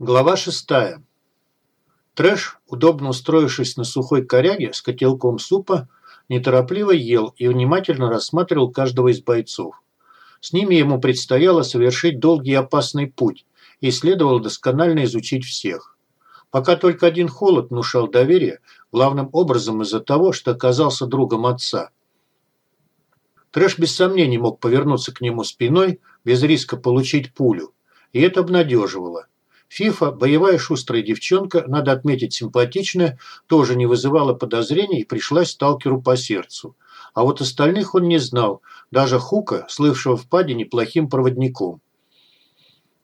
Глава шестая. Трэш, удобно устроившись на сухой коряге с котелком супа, неторопливо ел и внимательно рассматривал каждого из бойцов. С ними ему предстояло совершить долгий и опасный путь, и следовало досконально изучить всех. Пока только один Холод внушал доверие, главным образом из-за того, что оказался другом отца. Трэш без сомнений мог повернуться к нему спиной, без риска получить пулю, и это обнадеживало. Фифа, боевая шустрая девчонка, надо отметить симпатичная, тоже не вызывала подозрений и пришлась сталкеру по сердцу. А вот остальных он не знал, даже Хука, слывшего в паде неплохим проводником.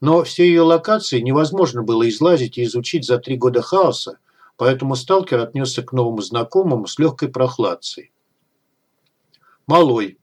Но все ее локации невозможно было излазить и изучить за три года хаоса, поэтому сталкер отнесся к новому знакомому с легкой прохладцей. Малой,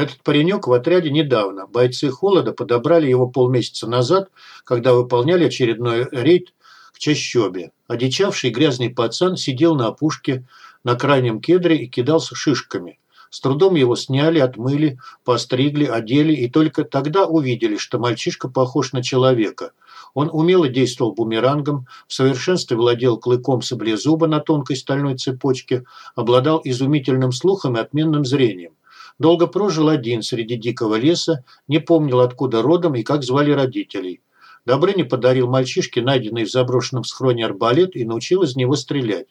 этот паренек в отряде недавно. Бойцы Холода подобрали его полмесяца назад, когда выполняли очередной рейд к Чащобе. Одичавший грязный пацан сидел на опушке на крайнем кедре и кидался шишками. С трудом его сняли, отмыли, постригли, одели и только тогда увидели, что мальчишка похож на человека. Он умело действовал бумерангом, в совершенстве владел клыком саблезуба на тонкой стальной цепочке, обладал изумительным слухом и отменным зрением. Долго прожил один среди дикого леса, не помнил, откуда родом и как звали родителей. Добрыня подарил мальчишке найденный в заброшенном схроне арбалет и научил из него стрелять.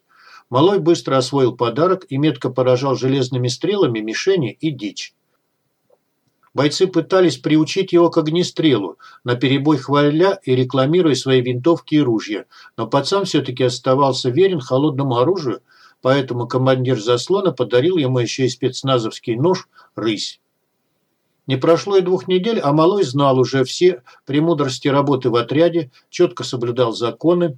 Малой быстро освоил подарок и метко поражал железными стрелами мишени и дичь. Бойцы пытались приучить его к огнестрелу, наперебой хваля и рекламируя свои винтовки и ружья, но пацан все-таки оставался верен холодному оружию поэтому командир заслона подарил ему еще и спецназовский нож «Рысь». Не прошло и двух недель, а Малой знал уже все премудрости работы в отряде, четко соблюдал законы,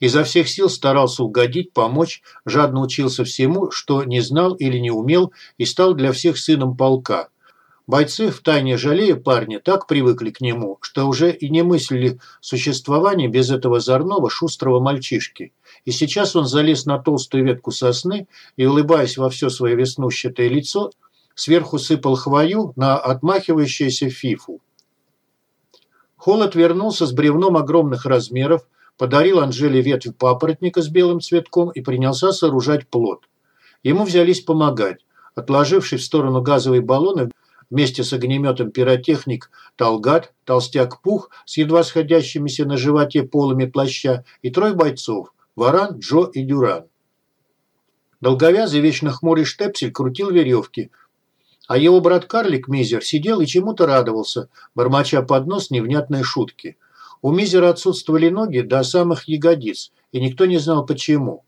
изо всех сил старался угодить, помочь, жадно учился всему, что не знал или не умел, и стал для всех сыном полка. Бойцы, втайне жалея парня, так привыкли к нему, что уже и не мыслили существования без этого зорного, шустрого мальчишки. И сейчас он залез на толстую ветку сосны и, улыбаясь во все свое веснущатое лицо, сверху сыпал хвою на отмахивающуюся фифу. Холод вернулся с бревном огромных размеров, подарил Анжеле ветвь папоротника с белым цветком и принялся сооружать плод. Ему взялись помогать. Отложивший в сторону газовые баллоны вместе с огнеметом пиротехник Талгат, толстяк Пух с едва сходящимися на животе полами плаща и трое бойцов – Варан, Джо и Дюран. Долговязый, вечно хмурый штепсель крутил веревки, а его брат-карлик Мизер сидел и чему-то радовался, бормоча под нос невнятные шутки. У Мизера отсутствовали ноги до самых ягодиц, и никто не знал почему.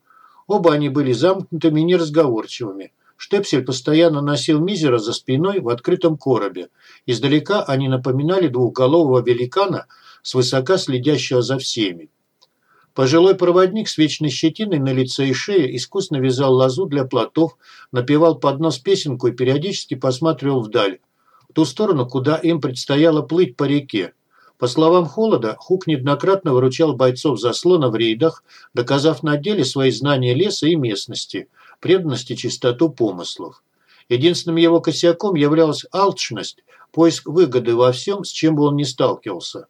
Оба они были замкнутыми и неразговорчивыми. Штепсель постоянно носил Мизера за спиной в открытом коробе. Издалека они напоминали двухголового великана, свысока следящего за всеми. Пожилой проводник с вечной щетиной на лице и шее искусно вязал лозу для плотов, напевал под нос песенку и периодически посматривал вдаль, в ту сторону, куда им предстояло плыть по реке. По словам Холода, Хук неоднократно выручал бойцов заслона в рейдах, доказав на деле свои знания леса и местности, преданность и чистоту помыслов. Единственным его косяком являлась алчность, поиск выгоды во всем, с чем бы он ни сталкивался.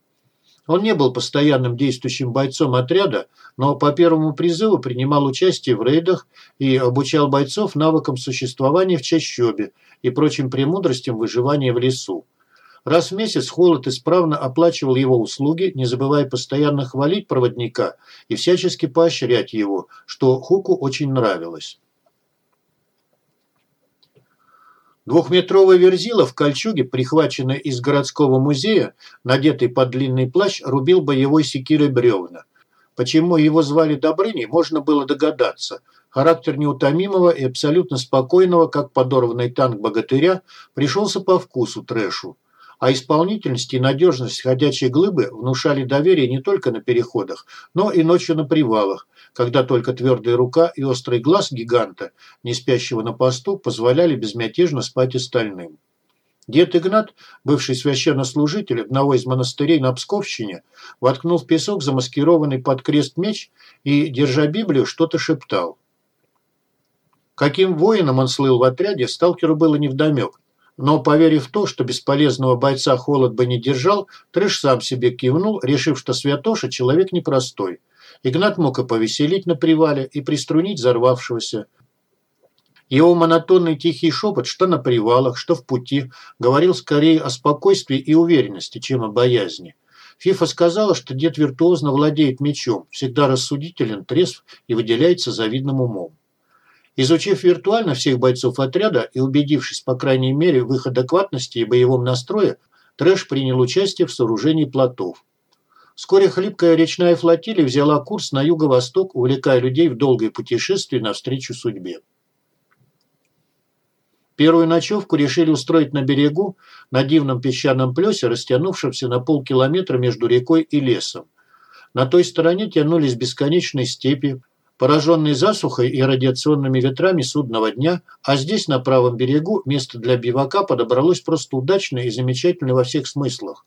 Он не был постоянным действующим бойцом отряда, но по первому призыву принимал участие в рейдах и обучал бойцов навыкам существования в чащобе и прочим премудростям выживания в лесу. Раз в месяц Холод исправно оплачивал его услуги, не забывая постоянно хвалить проводника и всячески поощрять его, что Хуку очень нравилось. Двухметровый верзила в кольчуге, прихваченный из городского музея, надетый под длинный плащ, рубил боевой секирой бревна. Почему его звали Добрыней, можно было догадаться. Характер неутомимого и абсолютно спокойного, как подорванный танк богатыря, пришелся по вкусу трэшу. А исполнительность и надежность ходячей глыбы внушали доверие не только на переходах, но и ночью на привалах, когда только твердая рука и острый глаз гиганта, не спящего на посту, позволяли безмятежно спать остальным. Дед Игнат, бывший священнослужитель одного из монастырей на Псковщине, воткнул в песок замаскированный под крест меч и, держа Библию, что-то шептал. Каким воином он слыл в отряде, сталкеру было невдомек. Но, поверив в то, что бесполезного бойца холод бы не держал, Трэш сам себе кивнул, решив, что Святоша человек непростой. Игнат мог и повеселить на привале, и приструнить взорвавшегося. Его монотонный тихий шепот, что на привалах, что в пути, говорил скорее о спокойствии и уверенности, чем о боязни. Фифа сказала, что дед виртуозно владеет мечом, всегда рассудителен, трезв и выделяется завидным умом. Изучив виртуально всех бойцов отряда и убедившись, по крайней мере, в их адекватности и боевом настрое, Трэш принял участие в сооружении плотов. Вскоре хлипкая речная флотилия взяла курс на юго-восток, увлекая людей в долгое путешествие навстречу судьбе. Первую ночевку решили устроить на берегу, на дивном песчаном плесе, растянувшемся на полкилометра между рекой и лесом. На той стороне тянулись бесконечные степи, пораженные засухой и радиационными ветрами судного дня, а здесь, на правом берегу, место для бивака подобралось просто удачное и замечательное во всех смыслах.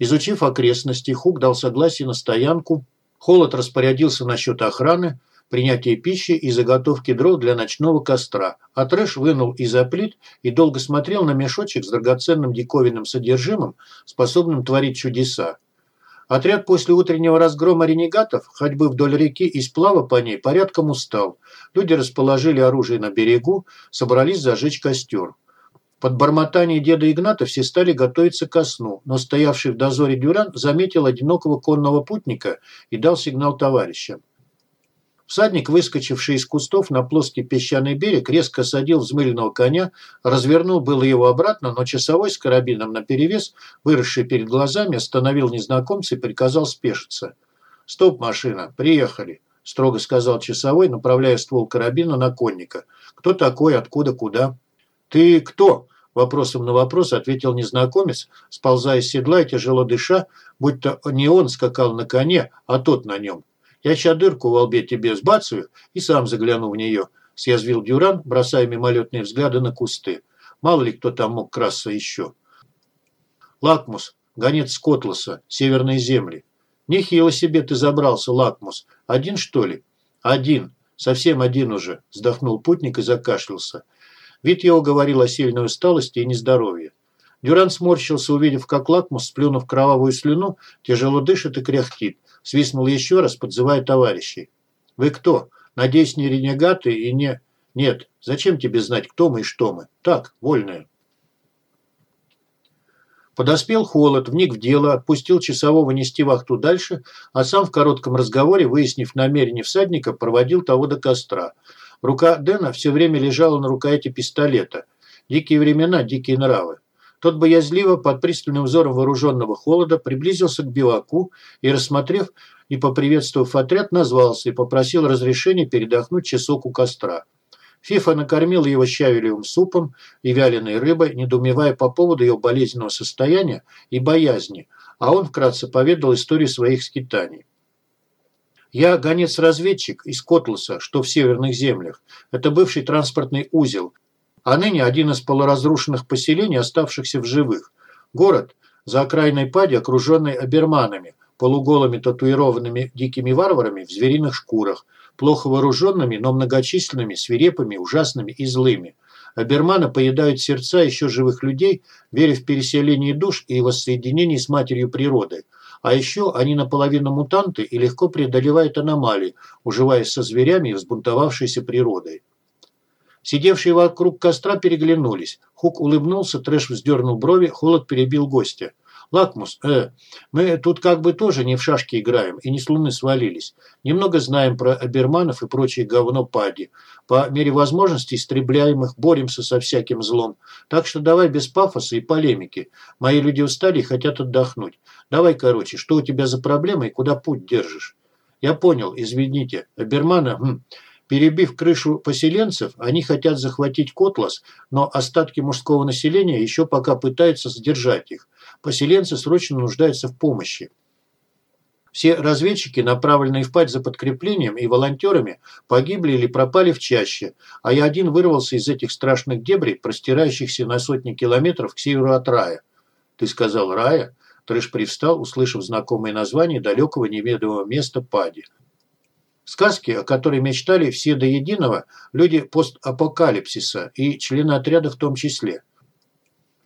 Изучив окрестности, Хук дал согласие на стоянку, Холод распорядился насчет охраны, принятия пищи и заготовки дров для ночного костра, а Трэш вынул из-за плит и долго смотрел на мешочек с драгоценным диковинным содержимым, способным творить чудеса. Отряд после утреннего разгрома ренегатов, ходьбы вдоль реки и сплава по ней, порядком устал. Люди расположили оружие на берегу, собрались зажечь костер. Под бормотание деда Игната все стали готовиться ко сну, но стоявший в дозоре Дюран заметил одинокого конного путника и дал сигнал товарищам. Всадник, выскочивший из кустов на плоский песчаный берег, резко садил взмыленного коня, развернул было его обратно, но часовой с карабином наперевес, выросший перед глазами, остановил незнакомца и приказал спешиться. «Стоп, машина, приехали», – строго сказал часовой, направляя ствол карабина на конника. «Кто такой, откуда, куда?» «Ты кто?» – вопросом на вопрос ответил незнакомец, сползая с седла и тяжело дыша, будто не он скакал на коне, а тот на нем. Я ща дырку во лбе тебе сбацаю и сам загляну в нее», – съязвил Дюран, бросая мимолетные взгляды на кусты. Мало ли кто там мог красться еще. Лакмус, гонец Скотласа, северные земли. Нехило себе ты забрался, Лакмус. Один, что ли? Один. Совсем один уже, вздохнул путник и закашлялся. Вид его говорил о сильной усталости и нездоровье. Дюран сморщился, увидев, как Лакмус, сплюнув кровавую слюну, тяжело дышит и кряхтит. Свистнул еще раз, подзывая товарищей. «Вы кто? Надеюсь, не ренегаты и не...» «Нет, зачем тебе знать, кто мы и что мы? Так, вольное». Подоспел холод, вник в дело, отпустил часового нести вахту дальше, а сам в коротком разговоре, выяснив намерение всадника, проводил того до костра. Рука Дэна все время лежала на рукояти пистолета. Дикие времена, дикие нравы. Тот боязливо, под пристальным взором вооруженного холода, приблизился к биваку и, рассмотрев и поприветствовав отряд, назвался и попросил разрешения передохнуть часок у костра. Фифа накормил его щавелевым супом и вяленой рыбой, недоумевая по поводу его болезненного состояния и боязни, а он вкратце поведал историю своих скитаний. «Я гонец-разведчик из Котласа, что в северных землях. Это бывший транспортный узел, а ныне один из полуразрушенных поселений, оставшихся в живых. Город за окраиной Пади, окруженный оберманами, полуголыми татуированными дикими варварами в звериных шкурах, плохо вооруженными, но многочисленными, свирепыми, ужасными и злыми. Аберманы поедают сердца еще живых людей, веря в переселение душ и воссоединение с матерью природы. А еще они наполовину мутанты и легко преодолевают аномалии, уживаясь со зверями и взбунтовавшейся природой. Сидевшие вокруг костра переглянулись. Хук улыбнулся, Трэш вздернул брови, холод перебил гостя. «Лакмус, э, мы тут как бы тоже не в шашки играем и не с луны свалились. Немного знаем про оберманов и прочее говно пади. По мере возможности истребляем их, боремся со всяким злом. Так что давай без пафоса и полемики. Мои люди устали и хотят отдохнуть. Давай, короче, что у тебя за проблемы и куда путь держишь?» «Я понял, извините. Обермана, хм, Перебив крышу поселенцев, они хотят захватить Котлас, но остатки мужского населения еще пока пытаются сдержать их. Поселенцы срочно нуждаются в помощи. Все разведчики, направленные в пать за подкреплением и волонтерами, погибли или пропали в чаще, а я один вырвался из этих страшных дебрей, простирающихся на сотни километров к северу от рая. «Ты сказал рая?» Трэш привстал, услышав знакомое название далекого неведомого места Пади. Сказки, о которой мечтали все до единого люди постапокалипсиса и члены отряда в том числе.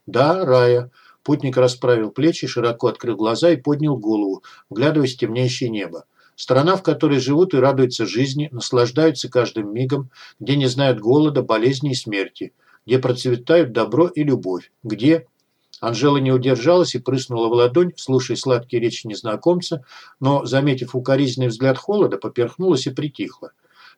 Да, рая. Путник расправил плечи, широко открыл глаза и поднял голову, вглядываясь в темнеющее небо. Страна, в которой живут и радуются жизни, наслаждаются каждым мигом, где не знают голода, болезни и смерти, где процветают добро и любовь, где... Анжела не удержалась и прыснула в ладонь, слушая сладкие речи незнакомца, но, заметив укоризненный взгляд холода, поперхнулась и притихла.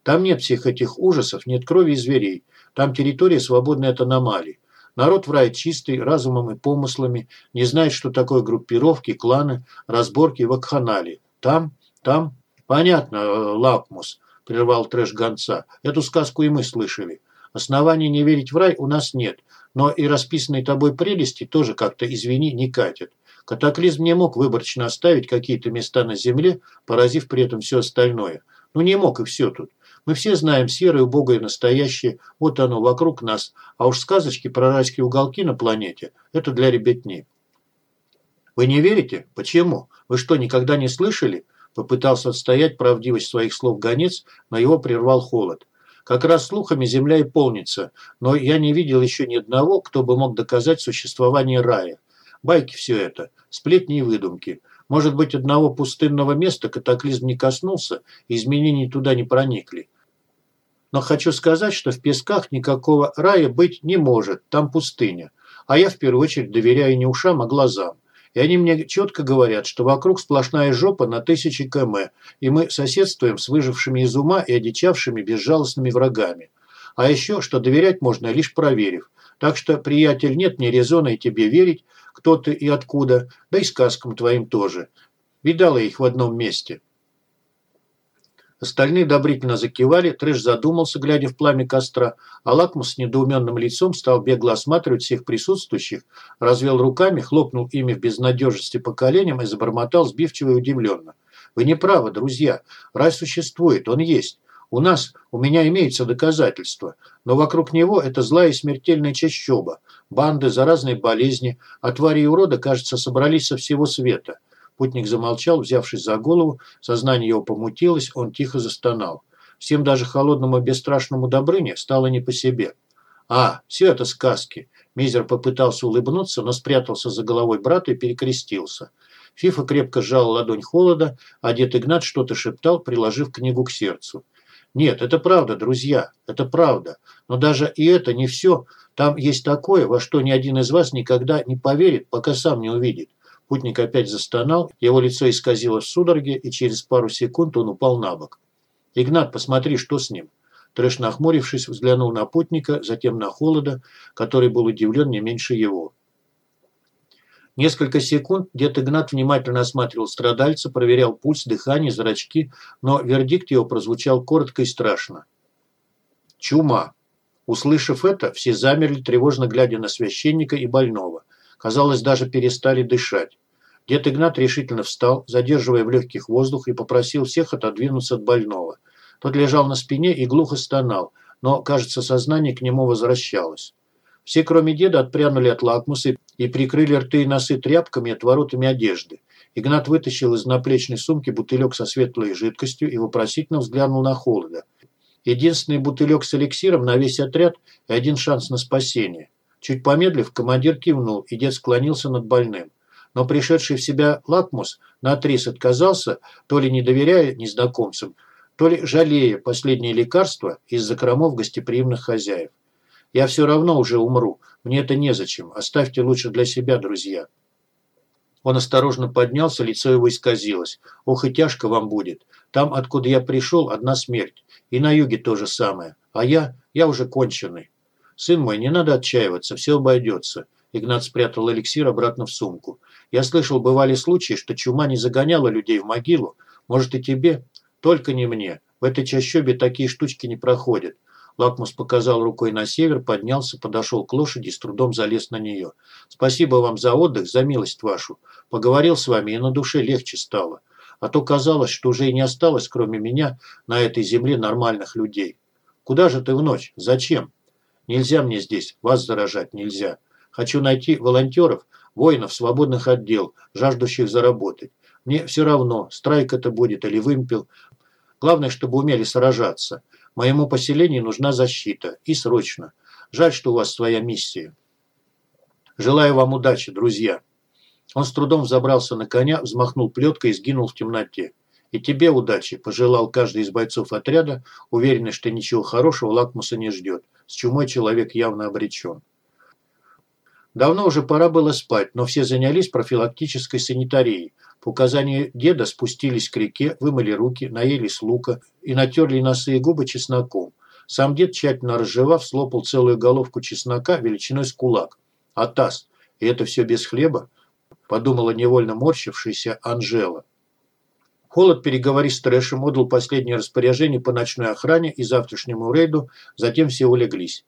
Там нет всех этих ужасов, нет крови и зверей. Там территория, свободная от аномалий. Народ в рай чистый, разумом и помыслами, не знает, что такое группировки, кланы, разборки и вакханалии. Там, там... Понятно, э, лакмус, прервал трэш гонца. Эту сказку и мы слышали. Оснований не верить в рай у нас нет, но и расписанные тобой прелести тоже как-то, извини, не катят. Катаклизм не мог выборочно оставить какие-то места на земле, поразив при этом все остальное. Ну не мог и все тут. Мы все знаем серое, убогое настоящее, вот оно вокруг нас, а уж сказочки про райские уголки на планете – это для ребятни. Вы не верите? Почему? Вы что, никогда не слышали? Попытался отстоять правдивость своих слов гонец, но его прервал холод. Как раз слухами земля и полнится, но я не видел еще ни одного, кто бы мог доказать существование рая. Байки все это, сплетни и выдумки. Может быть, одного пустынного места катаклизм не коснулся, и изменения туда не проникли. Но хочу сказать, что в песках никакого рая быть не может, там пустыня. А я в первую очередь доверяю не ушам, а глазам. И они мне четко говорят, что вокруг сплошная жопа на тысячи км, и мы соседствуем с выжившими из ума и одичавшими безжалостными врагами. А еще, что доверять можно, лишь проверив. Так что, приятель, нет мне резона и тебе верить, кто ты и откуда, да и сказкам твоим тоже. Видала их в одном месте. Остальные одобрительно закивали, Трэш задумался, глядя в пламя костра, а Лакмус с недоуменным лицом стал бегло осматривать всех присутствующих, развел руками, хлопнул ими в безнадежности по коленям и забормотал сбивчиво и удивленно. «Вы не правы, друзья. Рай существует, он есть. У нас, у меня имеются доказательства, но вокруг него это злая и смертельная чащоба, банды, заразные болезни, а твари и урода, кажется, собрались со всего света. Путник замолчал, взявшись за голову, сознание его помутилось, он тихо застонал. Всем даже холодному бесстрашному Добрыне стало не по себе. «А, все это сказки!» Мизер попытался улыбнуться, но спрятался за головой брата и перекрестился. Фифа крепко сжал ладонь холода, а дед Игнат что-то шептал, приложив книгу к сердцу. «Нет, это правда, друзья, это правда. Но даже и это не все. Там есть такое, во что ни один из вас никогда не поверит, пока сам не увидит. Путник опять застонал, его лицо исказило в судороге, и через пару секунд он упал на бок. «Игнат, посмотри, что с ним?» Трэш, нахмурившись, взглянул на путника, затем на холода, который был удивлен не меньше его. Несколько секунд дед Игнат внимательно осматривал страдальца, проверял пульс, дыхание, зрачки, но вердикт его прозвучал коротко и страшно. «Чума!» Услышав это, все замерли, тревожно глядя на священника и больного – Казалось, даже перестали дышать. Дед Игнат решительно встал, задерживая в легких воздух, и попросил всех отодвинуться от больного. Тот лежал на спине и глухо стонал, но, кажется, сознание к нему возвращалось. Все, кроме деда, отпрянули от лакмуса и прикрыли рты и носы тряпками и отворотами одежды. Игнат вытащил из наплечной сумки бутылек со светлой жидкостью и вопросительно взглянул на холода. Единственный бутылек с эликсиром на весь отряд и один шанс на спасение. Чуть помедлив, командир кивнул, и дед склонился над больным. Но пришедший в себя Лакмус наотрез отказался, то ли не доверяя незнакомцам, то ли жалея последнее лекарство из-за кромов гостеприимных хозяев. «Я все равно уже умру. Мне это незачем. Оставьте лучше для себя, друзья». Он осторожно поднялся, лицо его исказилось. «Ох и тяжко вам будет. Там, откуда я пришел, одна смерть. И на юге то же самое. А я, я уже конченый». «Сын мой, не надо отчаиваться, все обойдется». Игнат спрятал эликсир обратно в сумку. «Я слышал, бывали случаи, что чума не загоняла людей в могилу. Может, и тебе? Только не мне. В этой чащобе такие штучки не проходят». Лакмус показал рукой на север, поднялся, подошел к лошади и с трудом залез на нее. «Спасибо вам за отдых, за милость вашу. Поговорил с вами, и на душе легче стало. А то казалось, что уже и не осталось, кроме меня, на этой земле нормальных людей. Куда же ты в ночь? Зачем?» Нельзя мне здесь, вас заражать нельзя. Хочу найти волонтеров, воинов свободных отдел, жаждущих заработать. Мне все равно, страйк это будет или вымпел. Главное, чтобы умели сражаться. Моему поселению нужна защита. И срочно. Жаль, что у вас своя миссия. Желаю вам удачи, друзья. Он с трудом забрался на коня, взмахнул плеткой и сгинул в темноте. И тебе удачи, пожелал каждый из бойцов отряда, уверенный, что ничего хорошего Лакмуса не ждет. С чумой человек явно обречен. Давно уже пора было спать, но все занялись профилактической санитарией. По указанию деда спустились к реке, вымыли руки, наелись лука и натерли носы и губы чесноком. Сам дед, тщательно разжевав, слопал целую головку чеснока величиной с кулак. А таз, и это все без хлеба? Подумала невольно морщившаяся Анжела. Холод, переговорив с Трэшем, отдал последнее распоряжение по ночной охране и завтрашнему рейду, затем все улеглись.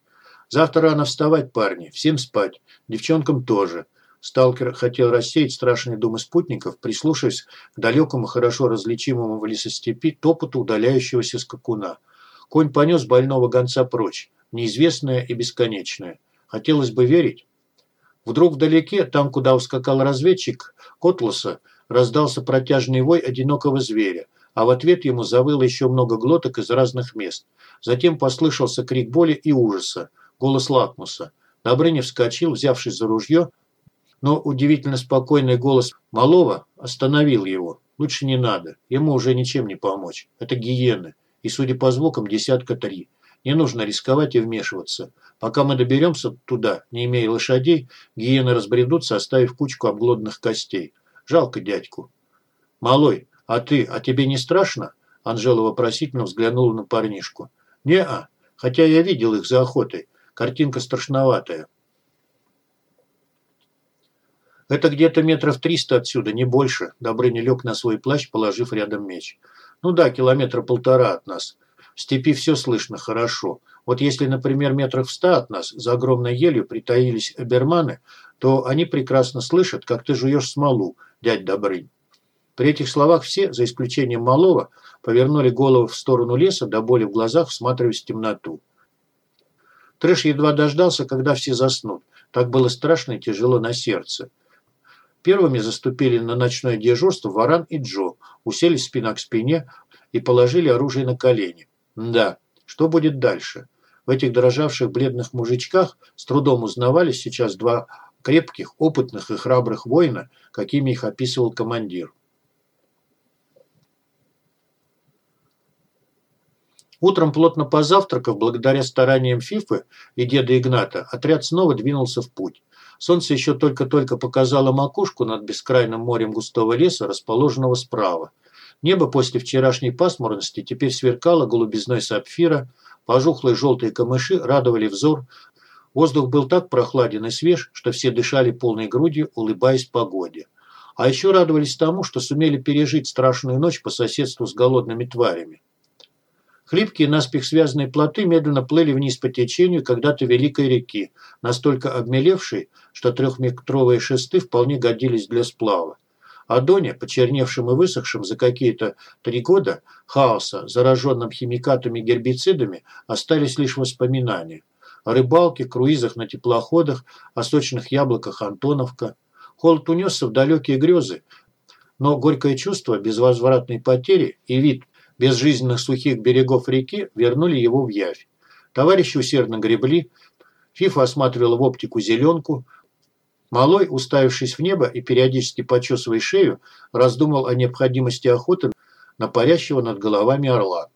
Завтра рано вставать, парни, всем спать, девчонкам тоже. Сталкер хотел рассеять страшные думы спутников, прислушиваясь к далекому, хорошо различимому в лесостепи топоту удаляющегося скакуна. Конь понес больного гонца прочь, неизвестное и бесконечное. Хотелось бы верить. Вдруг вдалеке, там, куда ускакал разведчик Котласа, раздался протяжный вой одинокого зверя, а в ответ ему завыло еще много глоток из разных мест. Затем послышался крик боли и ужаса голос Лакмуса. Добрыня вскочил, взявшись за ружье, но удивительно спокойный голос Малова остановил его. Лучше не надо, ему уже ничем не помочь. Это гиены, и, судя по звукам, десятка три. Не нужно рисковать и вмешиваться. Пока мы доберемся туда, не имея лошадей, гиены разбредутся, оставив кучку обглоданных костей. Жалко дядьку. «Малой, а ты, а тебе не страшно?» Анжела вопросительно взглянула на парнишку. «Не-а, хотя я видел их за охотой. Картинка страшноватая. Это где-то метров триста отсюда, не больше. Добрыня лег на свой плащ, положив рядом меч. Ну да, километра полтора от нас. В степи все слышно хорошо. Вот если, например, метров в ста от нас за огромной елью притаились оберманы, то они прекрасно слышат, как ты жуешь смолу, дядь Добрынь. При этих словах все, за исключением малого, повернули голову в сторону леса, до боли в глазах всматриваясь в темноту. Трэш едва дождался, когда все заснут. Так было страшно и тяжело на сердце. Первыми заступили на ночное дежурство Варан и Джо, уселись спина к спине и положили оружие на колени. Да, что будет дальше? В этих дрожавших бледных мужичках с трудом узнавались сейчас два крепких, опытных и храбрых воина, какими их описывал командир. Утром, плотно позавтракав, благодаря стараниям Фифы и деда Игната, отряд снова двинулся в путь. Солнце еще только-только показало макушку над бескрайным морем густого леса, расположенного справа. Небо после вчерашней пасмурности теперь сверкало голубизной сапфира, пожухлые желтые камыши радовали взор. Воздух был так прохладен и свеж, что все дышали полной грудью, улыбаясь погоде. А еще радовались тому, что сумели пережить страшную ночь по соседству с голодными тварями. Хлипкие наспех связанные плоты медленно плыли вниз по течению когда-то великой реки, настолько обмелевшей, что трехметровые шесты вполне годились для сплава. А Доне, почерневшим и высохшим за какие-то три года хаоса, зараженным химикатами и гербицидами, остались лишь воспоминания. О рыбалке, круизах на теплоходах, о сочных яблоках Антоновка. Холод унесся в далекие грезы, но горькое чувство безвозвратной потери и вид – безжизненных сухих берегов реки вернули его в явь. Товарищи усердно гребли, Фифа осматривала в оптику зеленку, Малой, уставившись в небо и периодически почесывая шею, раздумал о необходимости охоты на парящего над головами орла.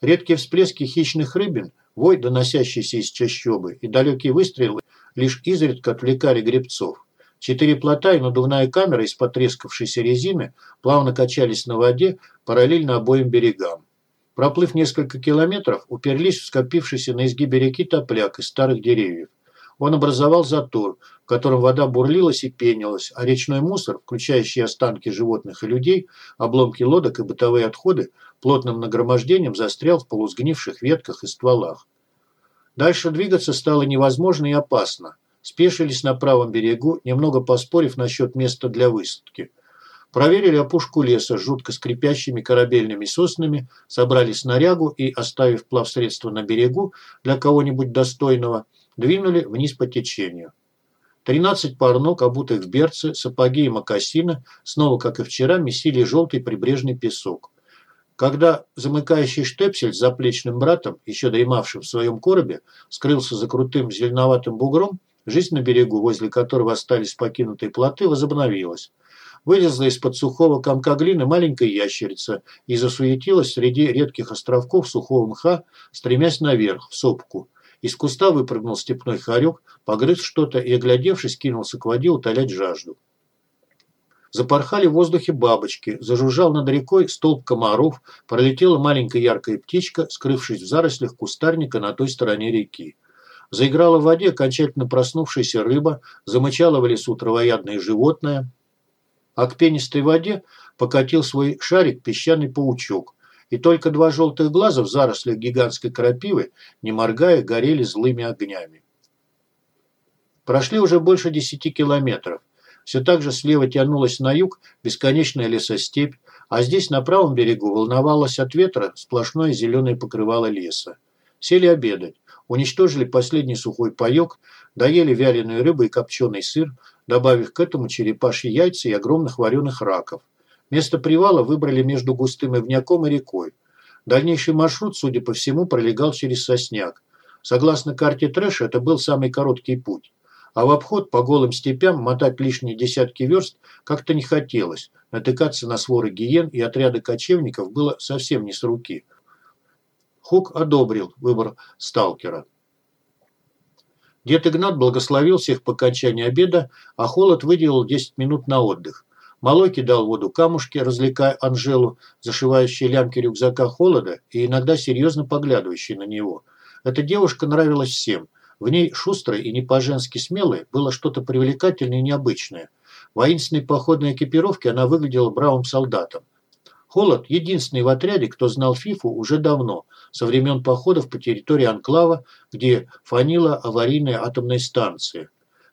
Редкие всплески хищных рыбин, вой, доносящийся из чащобы, и далекие выстрелы лишь изредка отвлекали гребцов. Четыре плота и надувная камера из потрескавшейся резины плавно качались на воде параллельно обоим берегам. Проплыв несколько километров, уперлись в скопившийся на изгибе реки топляк из старых деревьев. Он образовал затор, в котором вода бурлилась и пенилась, а речной мусор, включающий останки животных и людей, обломки лодок и бытовые отходы, плотным нагромождением застрял в полусгнивших ветках и стволах. Дальше двигаться стало невозможно и опасно – спешились на правом берегу, немного поспорив насчет места для высадки. Проверили опушку леса с жутко скрипящими корабельными соснами, собрали снарягу и, оставив плавсредство на берегу для кого-нибудь достойного, двинули вниз по течению. Тринадцать пар ног, обутых в берцы, сапоги и мокасины, снова, как и вчера, месили желтый прибрежный песок. Когда замыкающий штепсель с заплечным братом, еще дремавшим в своем коробе, скрылся за крутым зеленоватым бугром, Жизнь на берегу, возле которого остались покинутые плоты, возобновилась. Вылезла из-под сухого комка глины маленькая ящерица и засуетилась среди редких островков сухого мха, стремясь наверх, в сопку. Из куста выпрыгнул степной хорек, погрыз что-то и, оглядевшись, кинулся к воде утолять жажду. Запорхали в воздухе бабочки, зажужжал над рекой столб комаров, пролетела маленькая яркая птичка, скрывшись в зарослях кустарника на той стороне реки. Заиграла в воде окончательно проснувшаяся рыба, замычала в лесу травоядное животное, а к пенистой воде покатил свой шарик песчаный паучок. И только два желтых глаза в зарослях гигантской крапивы, не моргая, горели злыми огнями. Прошли уже больше десяти километров. Все так же слева тянулась на юг бесконечная лесостепь, а здесь на правом берегу волновалось от ветра сплошное зеленое покрывало леса. Сели обедать, уничтожили последний сухой паек, доели вяленую рыбу и копченый сыр, добавив к этому черепашьи яйца и огромных вареных раков. Место привала выбрали между густым ивняком и рекой. Дальнейший маршрут, судя по всему, пролегал через сосняк. Согласно карте Трэша, это был самый короткий путь. А в обход по голым степям мотать лишние десятки верст как-то не хотелось. Натыкаться на своры гиен и отряды кочевников было совсем не с руки. Хук одобрил выбор сталкера. Дед Игнат благословил всех по окончании обеда, а Холод выделил 10 минут на отдых. Малой кидал воду камушки, развлекая Анжелу, зашивающие лямки рюкзака Холода и иногда серьезно поглядывающей на него. Эта девушка нравилась всем – в ней шустрой и не по-женски смелой было что-то привлекательное и необычное. В воинственной походной экипировке она выглядела бравым солдатом. Холод – единственный в отряде, кто знал Фифу уже давно, со времен походов по территории Анклава, где фанила аварийная атомная станция.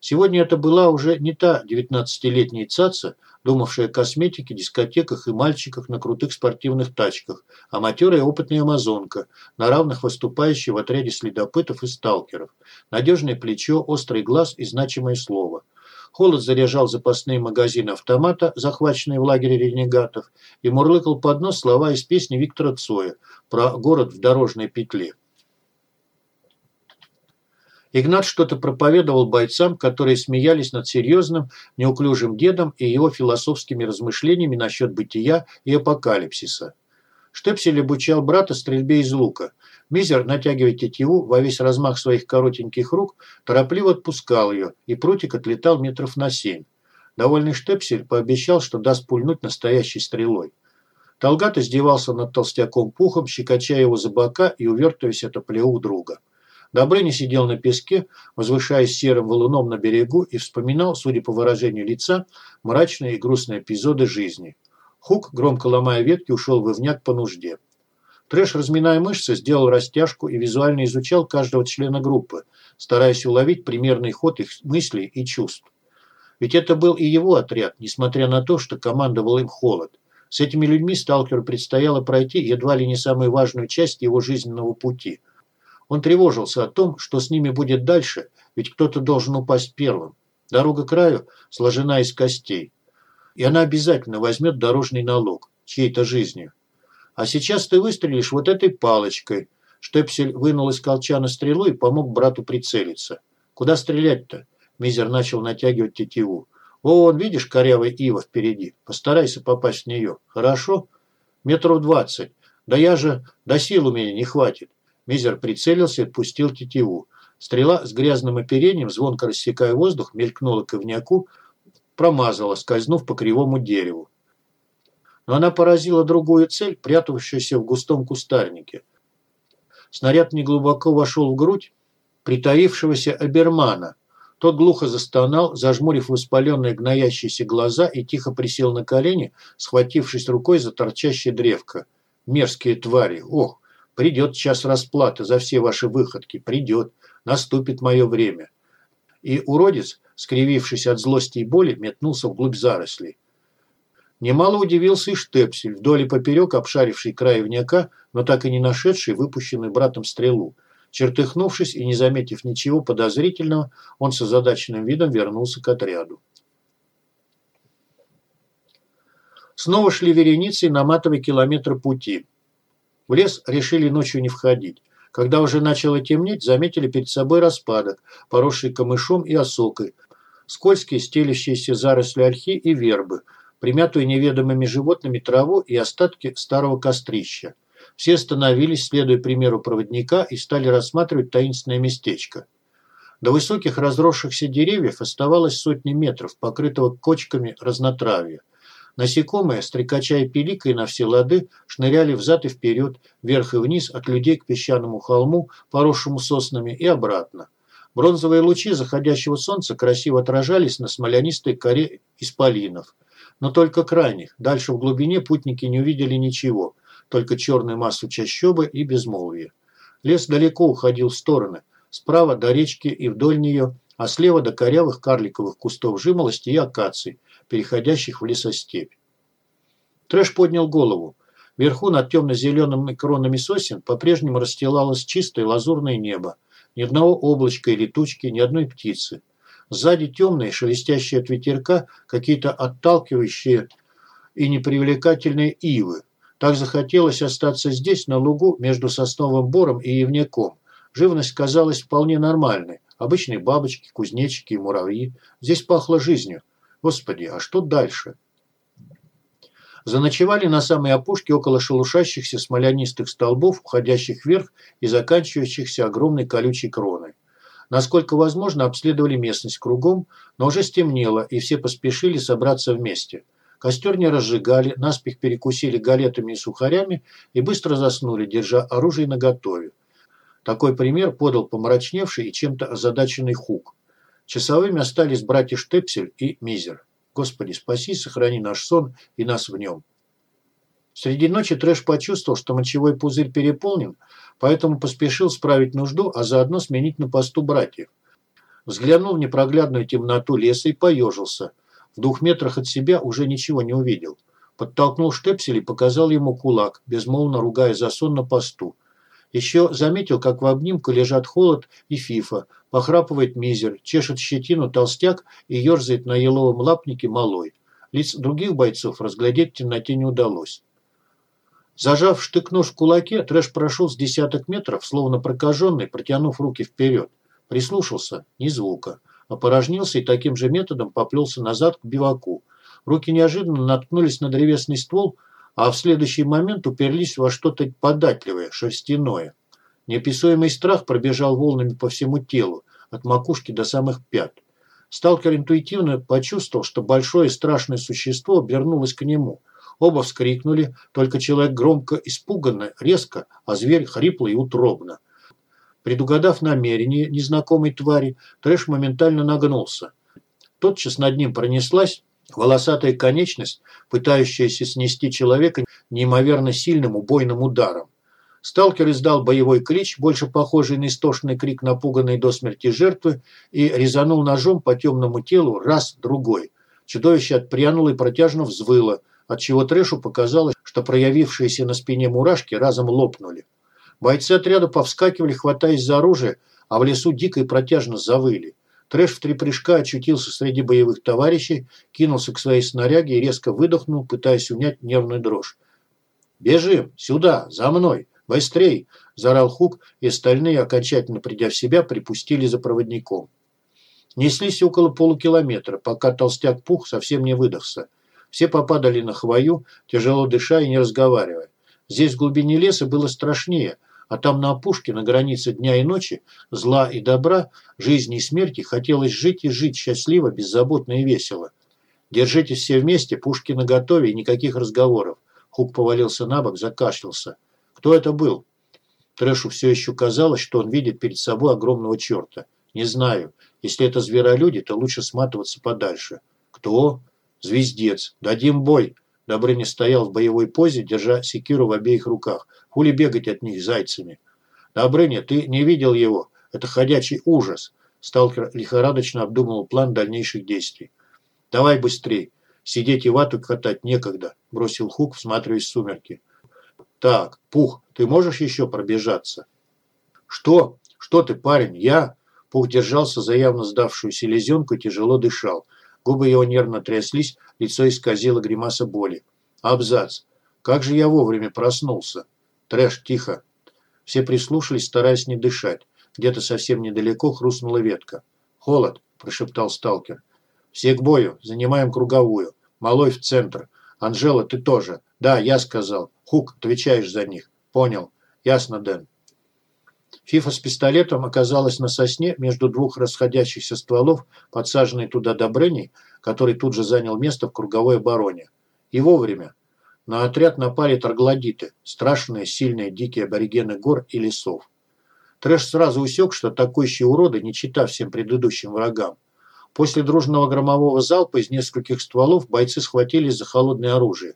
Сегодня это была уже не та 19-летняя цаца, думавшая о косметике, дискотеках и мальчиках на крутых спортивных тачках, а матерая опытная амазонка, на равных выступающая в отряде следопытов и сталкеров. Надежное плечо, острый глаз и значимое слово. Холод заряжал запасные магазины автомата, захваченные в лагере ренегатов, и мурлыкал под нос слова из песни Виктора Цоя про город в дорожной петле. Игнат что-то проповедовал бойцам, которые смеялись над серьезным, неуклюжим дедом и его философскими размышлениями насчет бытия и апокалипсиса. Штепсель обучал брата стрельбе из лука. Мизер, натягивая тетиву во весь размах своих коротеньких рук, торопливо отпускал ее, и прутик отлетал метров на семь. Довольный Штепсель пообещал, что даст пульнуть настоящей стрелой. Талгат издевался над толстяком пухом, щекоча его за бока и увертываясь от оплеух друга. Добрыня сидел на песке, возвышаясь серым валуном на берегу и вспоминал, судя по выражению лица, мрачные и грустные эпизоды жизни. Хук, громко ломая ветки, ушел в ивняк по нужде. Трэш, разминая мышцы, сделал растяжку и визуально изучал каждого члена группы, стараясь уловить примерный ход их мыслей и чувств. Ведь это был и его отряд, несмотря на то, что командовал им холод. С этими людьми сталкеру предстояло пройти едва ли не самую важную часть его жизненного пути – он тревожился о том, что с ними будет дальше, ведь кто-то должен упасть первым. Дорога краю сложена из костей. И она обязательно возьмет дорожный налог, чьей-то жизнью. А сейчас ты выстрелишь вот этой палочкой. Штепсель вынул из колчана стрелу и помог брату прицелиться. Куда стрелять-то? Мизер начал натягивать тетиву. Вон, видишь, корявая ива впереди. Постарайся попасть в нее. Хорошо? Метров двадцать. Да я же, до сил у меня не хватит. Мизер прицелился и отпустил тетиву. Стрела с грязным оперением, звонко рассекая воздух, мелькнула к ивняку, промазала, скользнув по кривому дереву. Но она поразила другую цель, прятавшуюся в густом кустарнике. Снаряд неглубоко вошел в грудь притаившегося обермана. Тот глухо застонал, зажмурив воспаленные гноящиеся глаза и тихо присел на колени, схватившись рукой за торчащее древко. Мерзкие твари! Ох! Придет час расплаты за все ваши выходки, придет, наступит мое время. И уродец, скривившись от злости и боли, метнулся вглубь зарослей. Немало удивился и Штепсель, вдоль и поперек обшаривший край вняка, но так и не нашедший выпущенную братом стрелу. Чертыхнувшись и не заметив ничего подозрительного, он с озадаченным видом вернулся к отряду. Снова шли вереницей, наматывая километры пути. В лес решили ночью не входить. Когда уже начало темнеть, заметили перед собой распадок, поросший камышом и осокой, скользкие стелящиеся заросли ольхи и вербы, примятую неведомыми животными траву и остатки старого кострища. Все остановились, следуя примеру проводника, и стали рассматривать таинственное местечко. До высоких разросшихся деревьев оставалось сотни метров, покрытого кочками разнотравья. Насекомые, стрекача и пиликой на все лады, шныряли взад и вперед, вверх и вниз, от людей к песчаному холму, поросшему соснами, и обратно. Бронзовые лучи заходящего солнца красиво отражались на смолянистой коре исполинов. Но только крайних. Дальше в глубине путники не увидели ничего, только черную массу чащобы и безмолвие. Лес далеко уходил в стороны, справа до речки и вдоль нее, а слева до корявых карликовых кустов жимолости и акаций, переходящих в лесостепь. Трэш поднял голову. Вверху над темно-зелеными кронами сосен по-прежнему расстилалось чистое лазурное небо. Ни одного облачка или тучки, ни одной птицы. Сзади темные, шелестящие от ветерка, какие-то отталкивающие и непривлекательные ивы. Так захотелось остаться здесь, на лугу, между сосновым бором и явняком. Живность казалась вполне нормальной. Обычные бабочки, кузнечики и муравьи. Здесь пахло жизнью. Господи, а что дальше? Заночевали на самой опушке около шелушащихся смолянистых столбов, уходящих вверх и заканчивающихся огромной колючей кроной. Насколько возможно, обследовали местность кругом, но уже стемнело, и все поспешили собраться вместе. Костер не разжигали, наспех перекусили галетами и сухарями и быстро заснули, держа оружие наготове. Такой пример подал помрачневший и чем-то озадаченный Хук. Часовыми остались братья Штепсель и Мизер. Господи, спаси, сохрани наш сон и нас в нем. Среди ночи Трэш почувствовал, что мочевой пузырь переполнен, поэтому поспешил справить нужду, а заодно сменить на посту братьев. Взглянул в непроглядную темноту леса и поежился. В двух метрах от себя уже ничего не увидел. Подтолкнул штепсель и показал ему кулак, безмолвно ругая за сон на посту. Еще заметил, как в обнимку лежат Холод и Фифа, похрапывает Мизер, чешет щетину толстяк и ерзает на еловом лапнике малой. Лиц других бойцов разглядеть в темноте не удалось. Зажав штык-нож в кулаке, Трэш прошел с десяток метров, словно прокаженный, протянув руки вперед. Прислушался, ни звука. Опорожнился и таким же методом поплелся назад к биваку. Руки неожиданно наткнулись на древесный ствол, а в следующий момент уперлись во что-то податливое, шерстяное. Неописуемый страх пробежал волнами по всему телу, от макушки до самых пят. Сталкер интуитивно почувствовал, что большое страшное существо обернулось к нему. Оба вскрикнули, только человек громко испуганно, резко, а зверь хрипло и утробно. Предугадав намерение незнакомой твари, Трэш моментально нагнулся. Тотчас над ним пронеслась Волосатая конечность, пытающаяся снести человека неимоверно сильным убойным ударом. Сталкер издал боевой клич, больше похожий на истошный крик напуганной до смерти жертвы, и резанул ножом по темному телу раз, другой. Чудовище отпрянуло и протяжно взвыло, отчего Трэшу показалось, что проявившиеся на спине мурашки разом лопнули. Бойцы отряда повскакивали, хватаясь за оружие, а в лесу дико и протяжно завыли. Трэш в три прыжка очутился среди боевых товарищей, кинулся к своей снаряге и резко выдохнул, пытаясь унять нервную дрожь. «Бежим! Сюда! За мной! Быстрей!» – заорал Хук, и остальные, окончательно придя в себя, припустили за проводником. Неслись около полукилометра, пока толстяк Пух совсем не выдохся. Все попадали на хвою, тяжело дыша и не разговаривая. Здесь в глубине леса было страшнее – а там на опушке, на границе дня и ночи, зла и добра, жизни и смерти, хотелось жить и жить счастливо, беззаботно и весело. Держитесь все вместе, пушки наготове и никаких разговоров. Хук повалился на бок, закашлялся. Кто это был? Трэшу все еще казалось, что он видит перед собой огромного черта. Не знаю. Если это зверолюди, то лучше сматываться подальше. Кто? Звездец. Дадим бой. Добрыня стоял в боевой позе, держа секиру в обеих руках. Хули бегать от них зайцами? Добрыня, ты не видел его? Это ходячий ужас. Сталкер лихорадочно обдумывал план дальнейших действий. Давай быстрей. Сидеть и вату катать некогда, бросил Хук, всматриваясь в сумерки. Так, Пух, ты можешь еще пробежаться? Что? Что ты, парень? Я? Пух держался за явно сдавшую селезенку и тяжело дышал. Губы его нервно тряслись, лицо исказило гримаса боли. Абзац. Как же я вовремя проснулся. Трэш, тихо. Все прислушались, стараясь не дышать. Где-то совсем недалеко хрустнула ветка. «Холод!» – прошептал сталкер. «Все к бою. Занимаем круговую. Малой в центр. Анжела, ты тоже. Да, я сказал. Хук, отвечаешь за них. Понял. Ясно, Дэн». Фифа с пистолетом оказалась на сосне между двух расходящихся стволов, подсаженной туда Добрыней, который тут же занял место в круговой обороне. И вовремя. На отряд напали троглодиты, страшные, сильные, дикие аборигены гор и лесов. Трэш сразу усек, что атакующие уроды не чита всем предыдущим врагам. После дружного громового залпа из нескольких стволов бойцы схватились за холодное оружие.